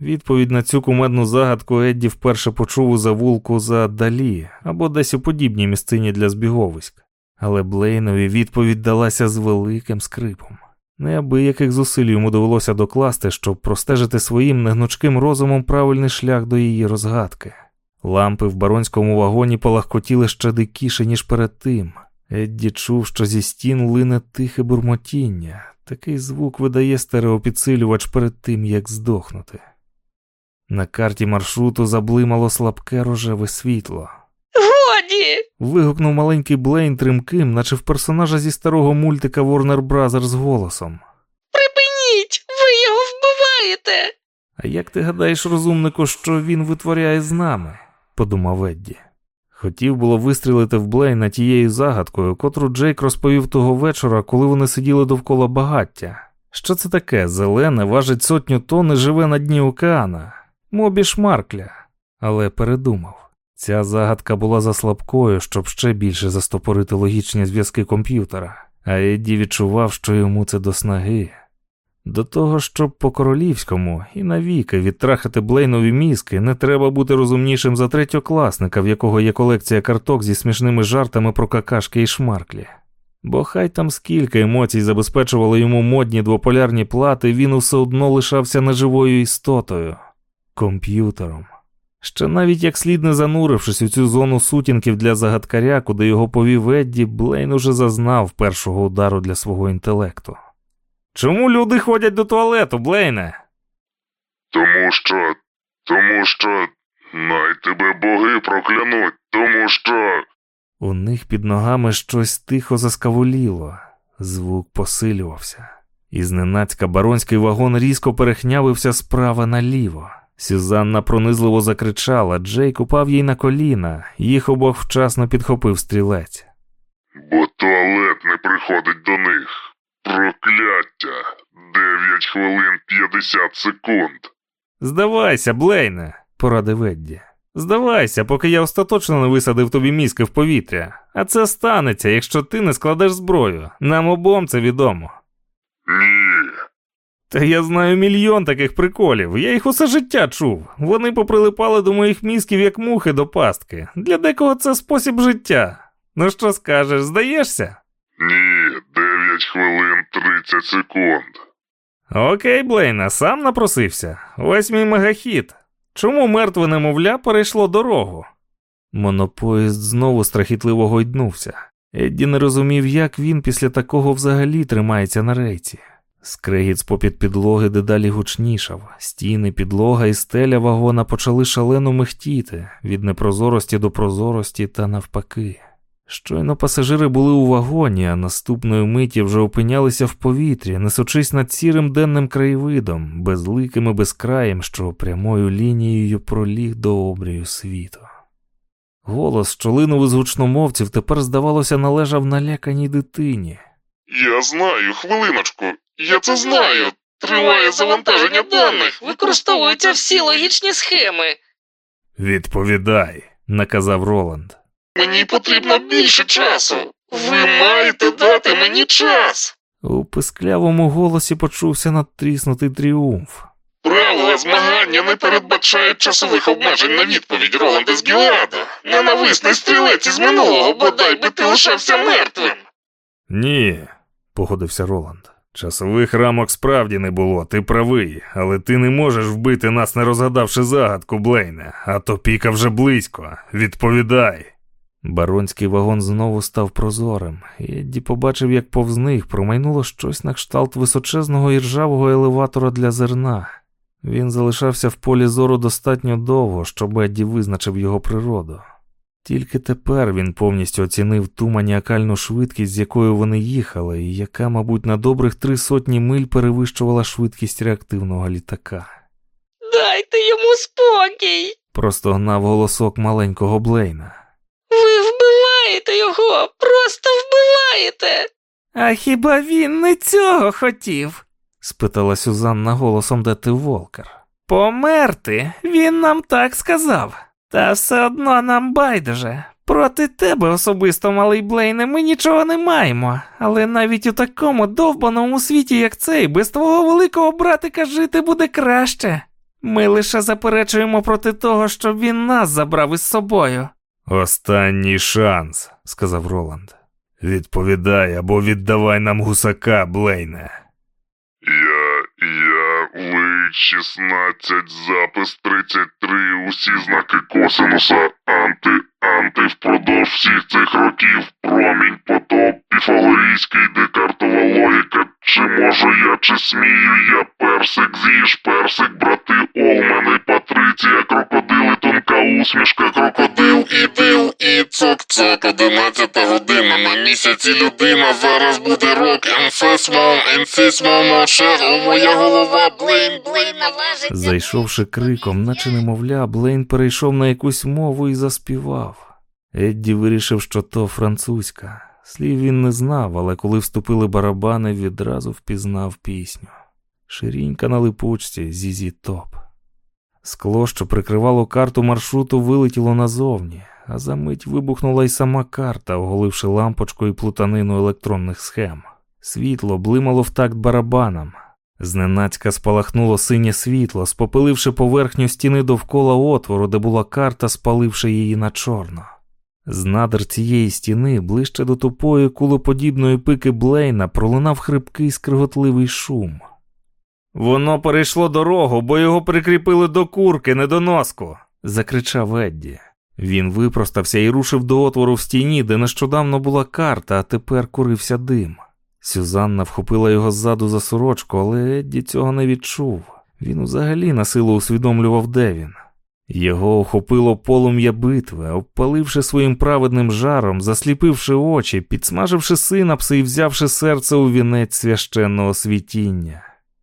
відповідь на цю кумедну загадку Едді вперше почув у завулку за Далі або десь у подібній місцині для збіговиськ. Але Блейнові відповідь далася з великим скрипом. Неабияких зусиль йому довелося докласти, щоб простежити своїм негнучким розумом правильний шлях до її розгадки. Лампи в баронському вагоні полагкотіли ще дикіше, ніж перед тим. Едді чув, що зі стін лине тихе бурмотіння. Такий звук видає стереопідсилювач перед тим, як здохнути. На карті маршруту заблимало слабке рожеве світло. Годі! Вигукнув маленький Блейн тримким, наче в персонажа зі старого мультика Warner Brothers з голосом. Припиніть! Ви його вбиваєте! А як ти гадаєш, розумнику, що він витворяє з нами? Подумав Едді. Хотів було вистрілити в Блейна тією загадкою, котру Джейк розповів того вечора, коли вони сиділи довкола багаття. Що це таке? Зелене важить сотню тонн і живе на дні океана, мобі шмаркля. Але передумав. Ця загадка була заслабкою, щоб ще більше застопорити логічні зв'язки комп'ютера, а Едді відчував, що йому це до снаги. До того, щоб по-королівському і навіки відтрахати Блейнові мізки, не треба бути розумнішим за третьокласника, в якого є колекція карток зі смішними жартами про какашки і шмарклі. Бо хай там скільки емоцій забезпечували йому модні двополярні плати, він усе одно лишався неживою істотою комп'ютером. Ще навіть як слід не занурившись у цю зону сутінків для загадкаря, куди його повів Едді, Блейн уже зазнав першого удару для свого інтелекту. Чому люди ходять до туалету, Блейне? Тому що. Тому що. Най тебе боги проклянуть, тому що. У них під ногами щось тихо заскавуліло, звук посилювався. І зненацька баронський вагон різко перехнявився справа наліво. Сюзанна пронизливо закричала, Джейк упав їй на коліна, їх обох вчасно підхопив стрілець. Бо туалет не приходить до них. Прокляття. 9 хвилин 50 секунд. Здавайся, Блейне, порадив Едді. Здавайся, поки я остаточно не висадив тобі мізки в повітря. А це станеться, якщо ти не складеш зброю. Нам обом це відомо. Ні. Та я знаю мільйон таких приколів. Я їх усе життя чув. Вони поприлипали до моїх мізків, як мухи до пастки. Для декого це спосіб життя. Ну що скажеш, здаєшся? Ні, 9 хвилин 30 секунд. Окей, Блейна, сам напросився. Ось мій мегахіт. Чому мертве немовля перейшло дорогу? Монопоїзд знову страхітливо гойднувся. Едді не розумів, як він після такого взагалі тримається на рейці. Скрегіт з попід підлоги дедалі гучнішав, стіни, підлога і стеля вагона почали шалено михтіти від непрозорості до прозорості та навпаки. Щойно пасажири були у вагоні, а наступної миті вже опинялися в повітрі, несучись над сірим денним краєвидом, безликим і безкраєм, що прямою лінією проліг до обрію світу. Голос, що линув із гучномовців, тепер, здавалося, належав наляканій дитині. Я знаю, хвилиночку. Я це знаю. Триває завантаження даних. Використовуються всі логічні схеми. Відповідай, наказав Роланд. Мені потрібно більше часу. Ви маєте дати мені час. У писклявому голосі почувся надтріснутий тріумф. Правила змагання не передбачають часових обмежень на відповідь Роланда з Гілеада. Ненависний стрілець із минулого, бодай би ти лишався мертвим. Ні, погодився Роланд. Часових рамок справді не було, ти правий, але ти не можеш вбити нас, не розгадавши загадку, Блейне, а то піка вже близько. Відповідай. Баронський вагон знову став прозорим, і Едді побачив, як повз них промайнуло щось на кшталт височезного і ржавого елеватора для зерна. Він залишався в полі зору достатньо довго, щоб Едді визначив його природу. Тільки тепер він повністю оцінив ту маніакальну швидкість, з якою вони їхали, і яка, мабуть, на добрих три сотні миль перевищувала швидкість реактивного літака. Дайте йому спокій. Просто гнав голосок маленького Блейна. Ви вбиваєте його, просто вбиваєте. А хіба він не цього хотів? спитала Сюзанна голосом Дети Волкер. Померти, він нам так сказав. Та все одно нам байдуже. Проти тебе особисто, малий Блейне, ми нічого не маємо, але навіть у такому довбаному світі, як цей, без твого великого братика жити буде краще. Ми лише заперечуємо проти того, щоб він нас забрав із собою. Останній шанс, сказав Роланд. Відповідай або віддавай нам гусака, Блейне. Я, я, ви 16, запис 33, усі знаки косинуса, анти, анти, впродовж всіх цих років, промінь по піфагорійська і декартова логіка. Чи можу я, чи смію я? Персик, з'їж персик, брати Олмен і Патриція, крокодили, тонка усмішка, крокодил і дил, і цок-цок, одинадцята година, на місяці людина, зараз буде рок, енфесмом, енфесмом, шеру, моя голова, блин, блин, належить. Зайшовши криком, наче немовля, Блейн перейшов на якусь мову і заспівав. Едді вирішив, що то французька. Слів він не знав, але коли вступили барабани, відразу впізнав пісню. Ширінька на липучці Зізі Топ. Скло, що прикривало карту маршруту, вилетіло назовні, а за мить вибухнула й сама карта, оголивши лампочку і плутанину електронних схем. Світло блимало в такт барабанам. Зненацька спалахнуло синє світло, спопиливши поверхню стіни довкола отвору, де була карта, спаливши її на чорно. З надр цієї стіни, ближче до тупої кулоподібної пики Блейна, пролунав хрипкий скриготливий шум. Воно перейшло дорогу, бо його прикріпили до курки, не до носку, закричав Едді. Він випростався і рушив до отвору в стіні, де нещодавно була карта, а тепер курився дим. Сюзанна вхопила його ззаду за сорочку, але Едді цього не відчув. Він взагалі на силу усвідомлював, де він. Його охопило полум'я битви, обпаливши своїм праведним жаром, засліпивши очі, підсмаживши синапси і взявши серце у вінець священного світіння.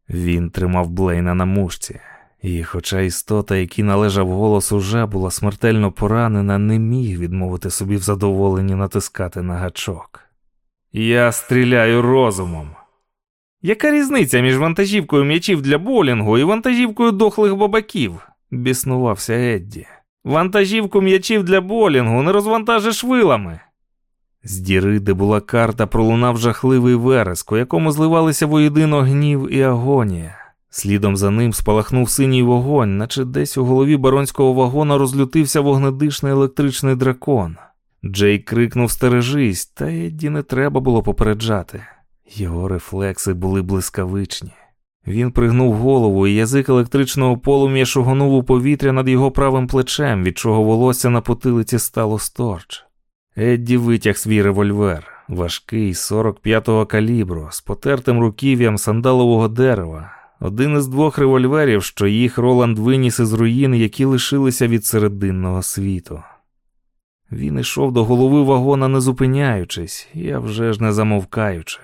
Він тримав Блейна на мушці, і, хоча істота, який належав голосу вже була смертельно поранена, не міг відмовити собі в задоволенні натискати на гачок. Я стріляю розумом. Яка різниця між вантажівкою м'ячів для боулінгу і вантажівкою дохлих бабаків? біснувався Едді. Вантажівку м'ячів для боулінгу не розвантажиш вилами. З діри, де була карта, пролунав жахливий вереск, у якому зливалися воєдино гнів і агонія. Слідом за ним спалахнув синій вогонь, наче десь у голові баронського вагона розлютився вогнедишний електричний дракон. Джей крикнув стережись, та Едді не треба було попереджати. Його рефлекси були блискавичні. Він пригнув голову, і язик електричного полум'я шугонув у повітря над його правим плечем, від чого волосся на потилиці стало сторч. Едді витяг свій револьвер, важкий 45-го калібру, з потертим руків'ям сандалового дерева, один із двох револьверів, що їх Роланд виніс із руїн, які лишилися від серединного світу. Він йшов до голови вагона, не зупиняючись, я вже ж не замовкаючи.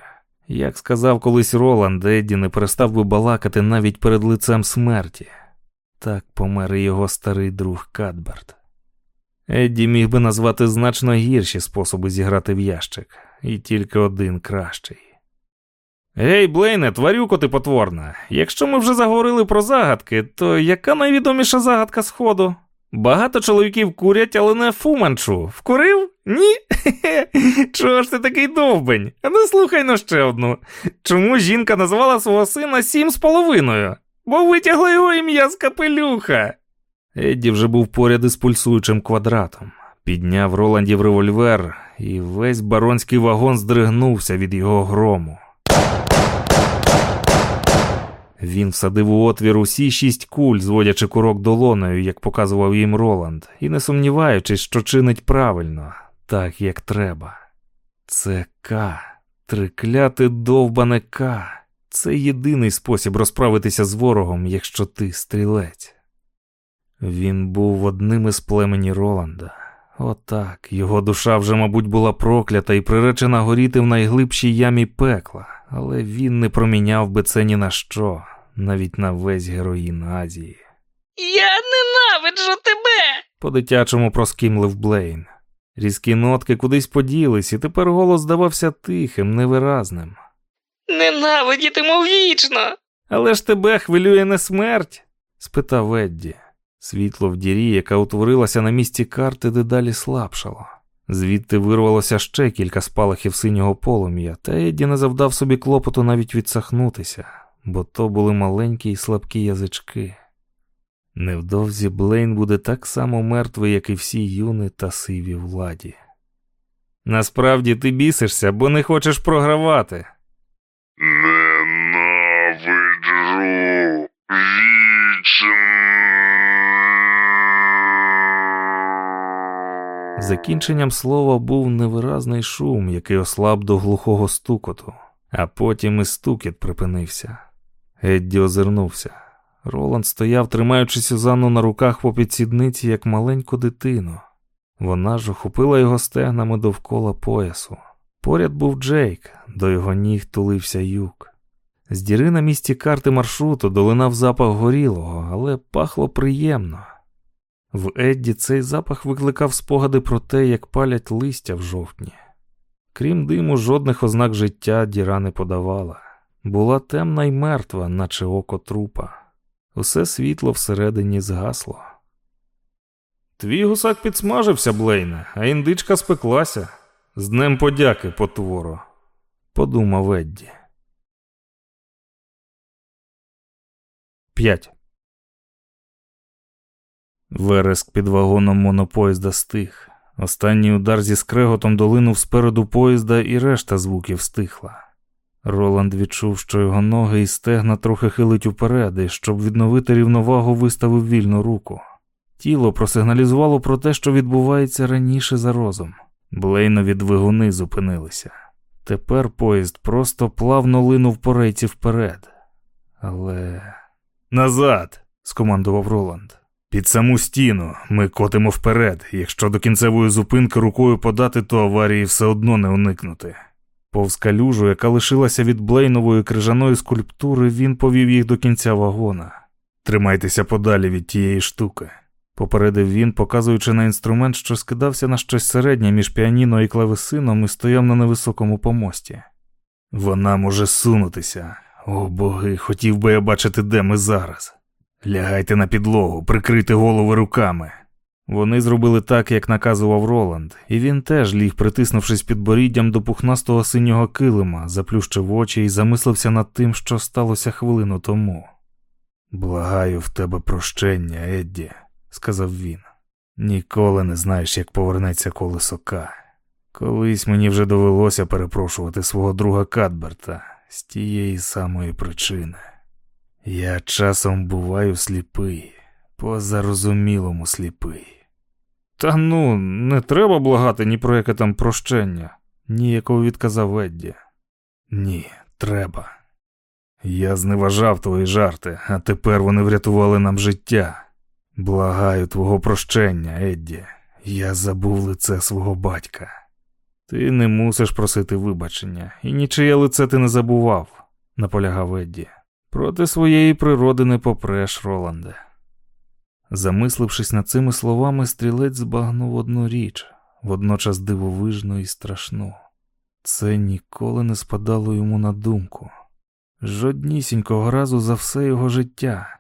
Як сказав колись Роланд, Едді не перестав би балакати навіть перед лицем смерті. Так помер і його старий друг Кадберт. Едді міг би назвати значно гірші способи зіграти в ящик, і тільки один кращий. Гей, Блейне, тварюко ти потворна. Якщо ми вже заговорили про загадки, то яка найвідоміша загадка Сходу? Багато чоловіків курять, але не фуманчу. Вкурив? Ні? Чого ж ти такий довбень? А ну слухай ну ще одну. Чому жінка назвала свого сина сім з половиною? Бо витягла його ім'я з капелюха. Едді вже був поряд із пульсуючим квадратом. Підняв Роландів револьвер, і весь баронський вагон здригнувся від його грому. Він всадив у отвір усі шість куль, зводячи курок долоною, як показував їм Роланд, і не сумніваючись, що чинить правильно, так як треба. Це К, трикляте довбане К. Це єдиний спосіб розправитися з ворогом, якщо ти стрілець. Він був одним із племені Роланда. Отак, його душа вже, мабуть, була проклята і приречена горіти в найглибшій ямі пекла, але він не проміняв би це ні на що, навіть на весь героїн Азії. Я ненавиджу тебе. По-дитячому проскімлив Блейн. Різкі нотки кудись поділись, і тепер голос здавався тихим, невиразним. Ненавидітиму вічно. Але ж тебе хвилює не смерть? спитав Едді. Світло в дірі, яка утворилася на місці карти, дедалі слабшало. Звідти вирвалося ще кілька спалахів синього полум'я, та Едді не завдав собі клопоту навіть відсахнутися, бо то були маленькі й слабкі язички. Невдовзі Блейн буде так само мертвий, як і всі юни та сиві владі. Насправді ти бісишся, бо не хочеш програвати. Ненавиджу вічно. Закінченням слова був невиразний шум, який ослаб до глухого стукоту, а потім і стукіт припинився. Едді озирнувся. Роланд стояв, тримаючи Сюзанну на руках по підсідниці, як маленьку дитину. Вона ж охопила його стегнами довкола поясу. Поряд був Джейк, до його ніг тулився юк. З діри на місці карти маршруту долинав запах горілого, але пахло приємно. В Едді цей запах викликав спогади про те, як палять листя в жовтні. Крім диму, жодних ознак життя діра не подавала. Була темна й мертва, наче око трупа. Усе світло всередині згасло. Твій гусак підсмажився, Блейне, а індичка спеклася. З днем подяки, потворо, подумав Едді. 5. Вереск під вагоном монопоїзда стих. Останній удар зі скреготом долинув спереду поїзда, і решта звуків стихла. Роланд відчув, що його ноги і стегна трохи хилить уперед, і щоб відновити рівновагу, виставив вільну руку. Тіло просигналізувало про те, що відбувається раніше за розум. Блейнові двигуни зупинилися. Тепер поїзд просто плавно линув по рейці вперед. Але. Назад! скомандував Роланд. Під саму стіну ми котимо вперед. Якщо до кінцевої зупинки рукою подати, то аварії все одно не уникнути. Повз калюжу, яка лишилася від Блейнової крижаної скульптури, він повів їх до кінця вагона. Тримайтеся подалі від тієї штуки, попередив він, показуючи на інструмент, що скидався на щось середнє між піаніно і клавесином і стояв на невисокому помості. Вона може сунутися. О боги, хотів би я бачити, де ми зараз. Лягайте на підлогу, прикрийте голови руками. Вони зробили так, як наказував Роланд, і він теж ліг, притиснувшись під боріддям до пухнастого синього килима, заплющив очі і замислився над тим, що сталося хвилину тому. Благаю в тебе прощення, Едді, сказав він. Ніколи не знаєш, як повернеться колесо К. Колись мені вже довелося перепрошувати свого друга Кадберта з тієї самої причини. Я часом буваю сліпий, по зарозумілому сліпий. Та ну, не треба благати ні про яке там прощення, ніякого відказав Едді. Ні, треба. Я зневажав твої жарти, а тепер вони врятували нам життя. Благаю твого прощення, Едді. Я забув лице свого батька. Ти не мусиш просити вибачення, і нічиє лице ти не забував, наполягав Едді. Проти своєї природи не попреш, Роланде. Замислившись над цими словами, стрілець збагнув одну річ, водночас дивовижну і страшну. Це ніколи не спадало йому на думку. Жоднісінького разу за все його життя.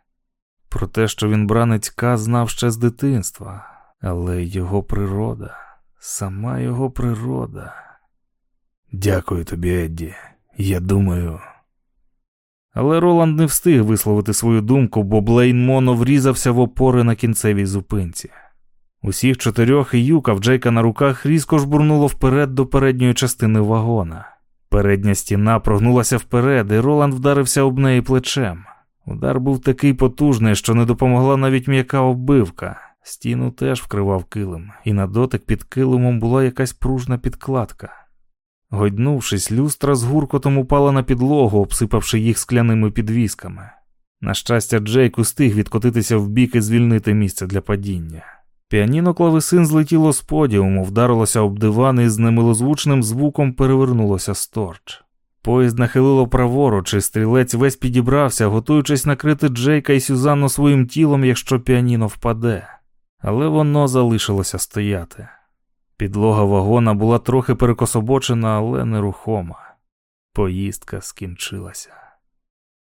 Про те, що він бранець К знав ще з дитинства, але його природа, сама його природа. Дякую тобі, Едді. Я думаю. Але Роланд не встиг висловити свою думку, бо Блейн Моно врізався в опори на кінцевій зупинці. Усіх чотирьох і юка в Джейка на руках різко жбурнуло вперед до передньої частини вагона. Передня стіна прогнулася вперед, і Роланд вдарився об неї плечем. Удар був такий потужний, що не допомогла навіть м'яка оббивка. Стіну теж вкривав килим, і на дотик під килимом була якась пружна підкладка. Гойднувшись, люстра з гуркотом упала на підлогу, обсипавши їх скляними підвісками. На щастя, Джейк устиг відкотитися вбік і звільнити місце для падіння. Піаніно клавесин злетіло з подіуму, вдарилося об диван і з немилозвучним звуком перевернулося сторч. Поїзд нахилило праворуч, і стрілець весь підібрався, готуючись накрити Джейка і Сюзанну своїм тілом, якщо піаніно впаде. Але воно залишилося стояти. Підлога вагона була трохи перекособочена, але нерухома. Поїздка скінчилася.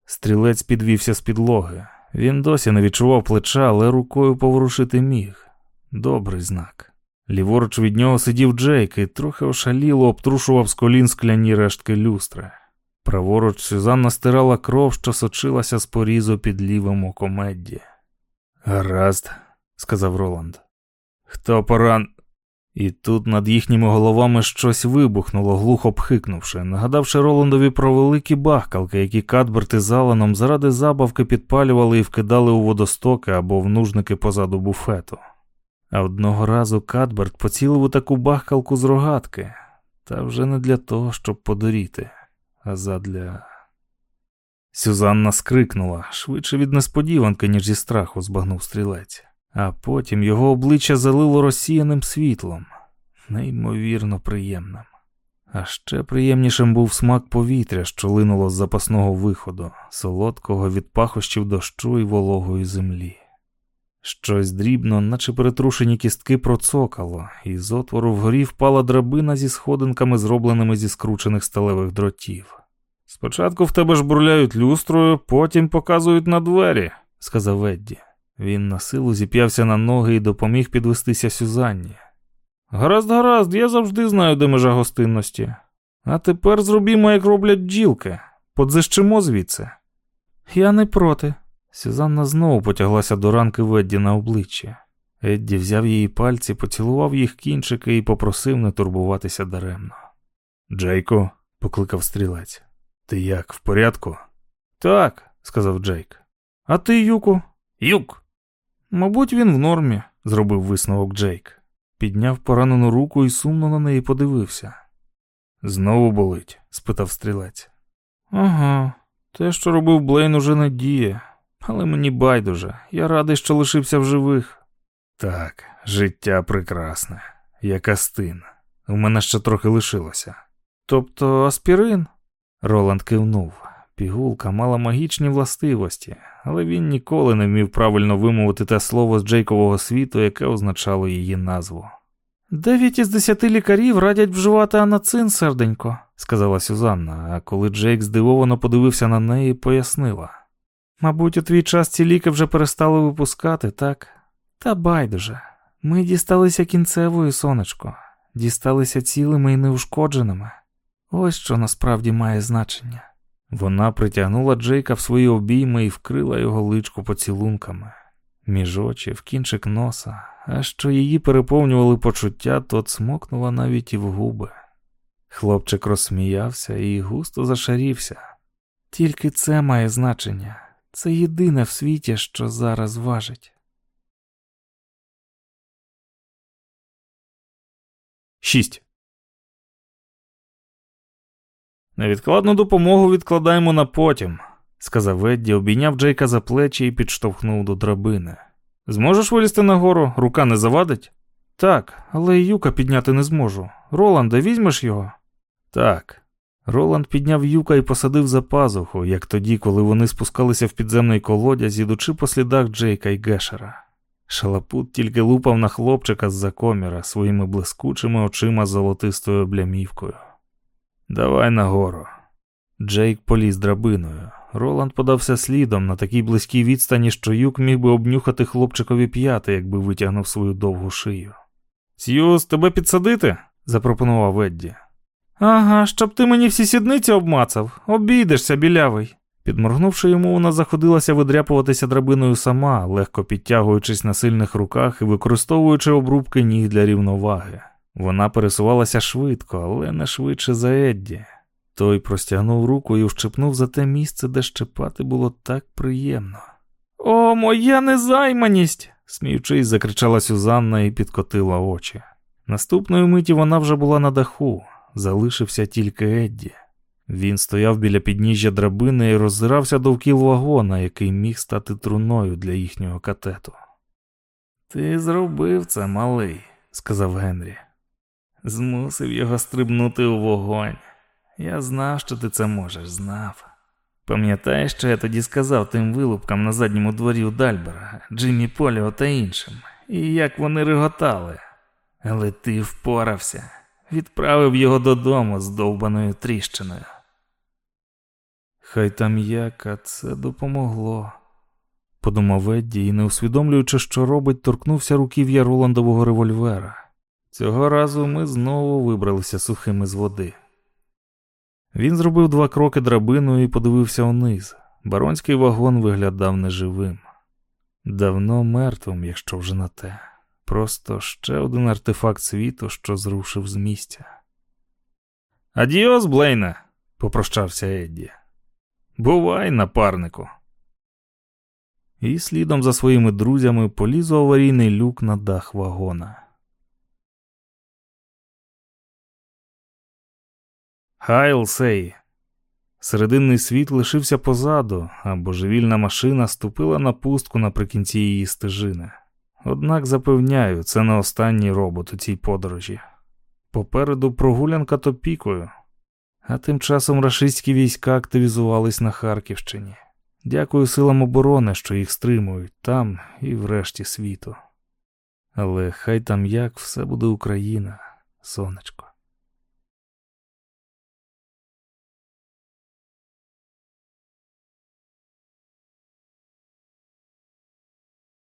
Стрілець підвівся з підлоги. Він досі не відчував плеча, але рукою поворушити міг. Добрий знак. Ліворуч від нього сидів Джейк і трохи ошаліло обтрушував з колін скляні рештки люстри. Праворуч Сюзанна стирала кров, що сочилася з порізу під лівим оком Едді. Гаразд, сказав Роланд. Хто поран. І тут над їхніми головами щось вибухнуло, глухо пхикнувши, нагадавши Роландові про великі бахкалки, які Кадберт із Аланом заради забавки підпалювали і вкидали у водостоки або в нужники позаду буфету. А одного разу Кадберт поцілив у таку бахкалку з рогатки, та вже не для того, щоб подоріти, а задля. Сюзанна скрикнула швидше від несподіванки, ніж зі страху збагнув стрілець, а потім його обличчя залило розсіяним світлом, неймовірно приємним. А ще приємнішим був смак повітря, що линуло з запасного виходу, солодкого від пахощів дощу і вологої землі. Щось дрібно, наче перетрушені кістки процокало, і з отвору вгорі впала драбина зі сходинками, зробленими зі скручених сталевих дротів. Спочатку в тебе ж бурляють люстрою, потім показують на двері, сказав Едді. Він на силу зіп'явся на ноги і допоміг підвестися Сюзанні. Гаразд, гаразд, я завжди знаю, де межа гостинності. А тепер зробімо, як роблять бджілки. Подзищимо звідси. Я не проти. Сюзанна знову потяглася до ранки Ведді на обличчі. Едді взяв її пальці, поцілував їх кінчики і попросив не турбуватися даремно. Джейко, покликав стрілець. Ти як, в порядку? Так, сказав Джейк. А ти, Юку? Юк. Мабуть, він в нормі, зробив висновок Джейк. Підняв поранену руку і сумно на неї подивився. Знову болить? спитав стрілець. Ага, те, що робив Блейн, уже не діє, але мені байдуже, я радий, що лишився в живих. Так, життя прекрасне, як астин. У мене ще трохи лишилося. Тобто аспірин? Роланд кивнув. Пігулка мала магічні властивості, але він ніколи не вмів правильно вимовити те слово з Джейкового світу, яке означало її назву. Дев'ять із десяти лікарів радять вживати анацин, серденько, сказала Сюзанна, а коли Джейк здивовано подивився на неї, пояснила. Мабуть, у твій час ці ліки вже перестали випускати, так? Та байдуже. Ми дісталися кінцевою, сонечко, дісталися цілими і неушкодженими. Ось що насправді має значення. Вона притягнула Джейка в свої обійми і вкрила його личку поцілунками, між очі, в кінчик носа, а що її переповнювали почуття, то цмокнула навіть і в губи. Хлопчик розсміявся і густо зашарівся. Тільки це має значення, це єдине в світі, що зараз важить. Шість. Невідкладну допомогу відкладаємо на потім, сказав Едді, обійняв Джейка за плечі і підштовхнув до драбини. Зможеш вилізти нагору, рука не завадить? Так, але юка підняти не зможу. Роланда, візьмеш його? Так. Роланд підняв юка і посадив за пазуху, як тоді, коли вони спускалися в підземний колодязь, ідучи по слідах Джейка і Гешера. Шалапут тільки лупав на хлопчика з-за коміра своїми блискучими очима з золотистою облямівкою. Давай нагору. Джейк поліз драбиною. Роланд подався слідом на такій близькій відстані, що юк міг би обнюхати хлопчикові п'яти, якби витягнув свою довгу шию. Сьюз, тебе підсадити? запропонував Едді. Ага, щоб ти мені всі сідниці обмацав, обійдешся, білявий. Підморгнувши йому, вона заходилася видряпуватися драбиною сама, легко підтягуючись на сильних руках і використовуючи обрубки ніг для рівноваги. Вона пересувалася швидко, але не швидше за Едді. Той простягнув руку і вщепнув за те місце, де щепати було так приємно. О, моя незайманість! сміючись, закричала Сюзанна і підкотила очі. Наступної миті вона вже була на даху, залишився тільки Едді. Він стояв біля підніжжя драбини і роззирався довкіл вагона, який міг стати труною для їхнього катету. Ти зробив це, малий, сказав Генрі. Змусив його стрибнути у вогонь. Я знав, що ти це можеш, знав. Пам'ятаєш, що я тоді сказав тим вилупкам на задньому дворі у Дальбера, Джиммі Поліо та іншим, і як вони реготали. Але ти впорався, відправив його додому з довбаною тріщиною. Хай там як, а це допомогло, подумав Едді і, не усвідомлюючи, що робить, торкнувся руків'я Роландового револьвера. Цього разу ми знову вибралися сухими з води. Він зробив два кроки драбиною і подивився униз. Баронський вагон виглядав неживим. Давно мертвим, якщо вже на те. Просто ще один артефакт світу, що зрушив з місця. Адіос, Блейне, попрощався Едді. Бувай, напарнику. і слідом за своїми друзями поліз у аварійний люк на дах вагона. Хайл Сей. Серединний світ лишився позаду, а божевільна машина ступила на пустку наприкінці її стежини. Однак запевняю, це не останній робот у цій подорожі. Попереду прогулянка топікою, а тим часом рашистські війська активізувались на Харківщині. Дякую силам оборони, що їх стримують там і в решті світу. Але хай там як все буде Україна, сонечко.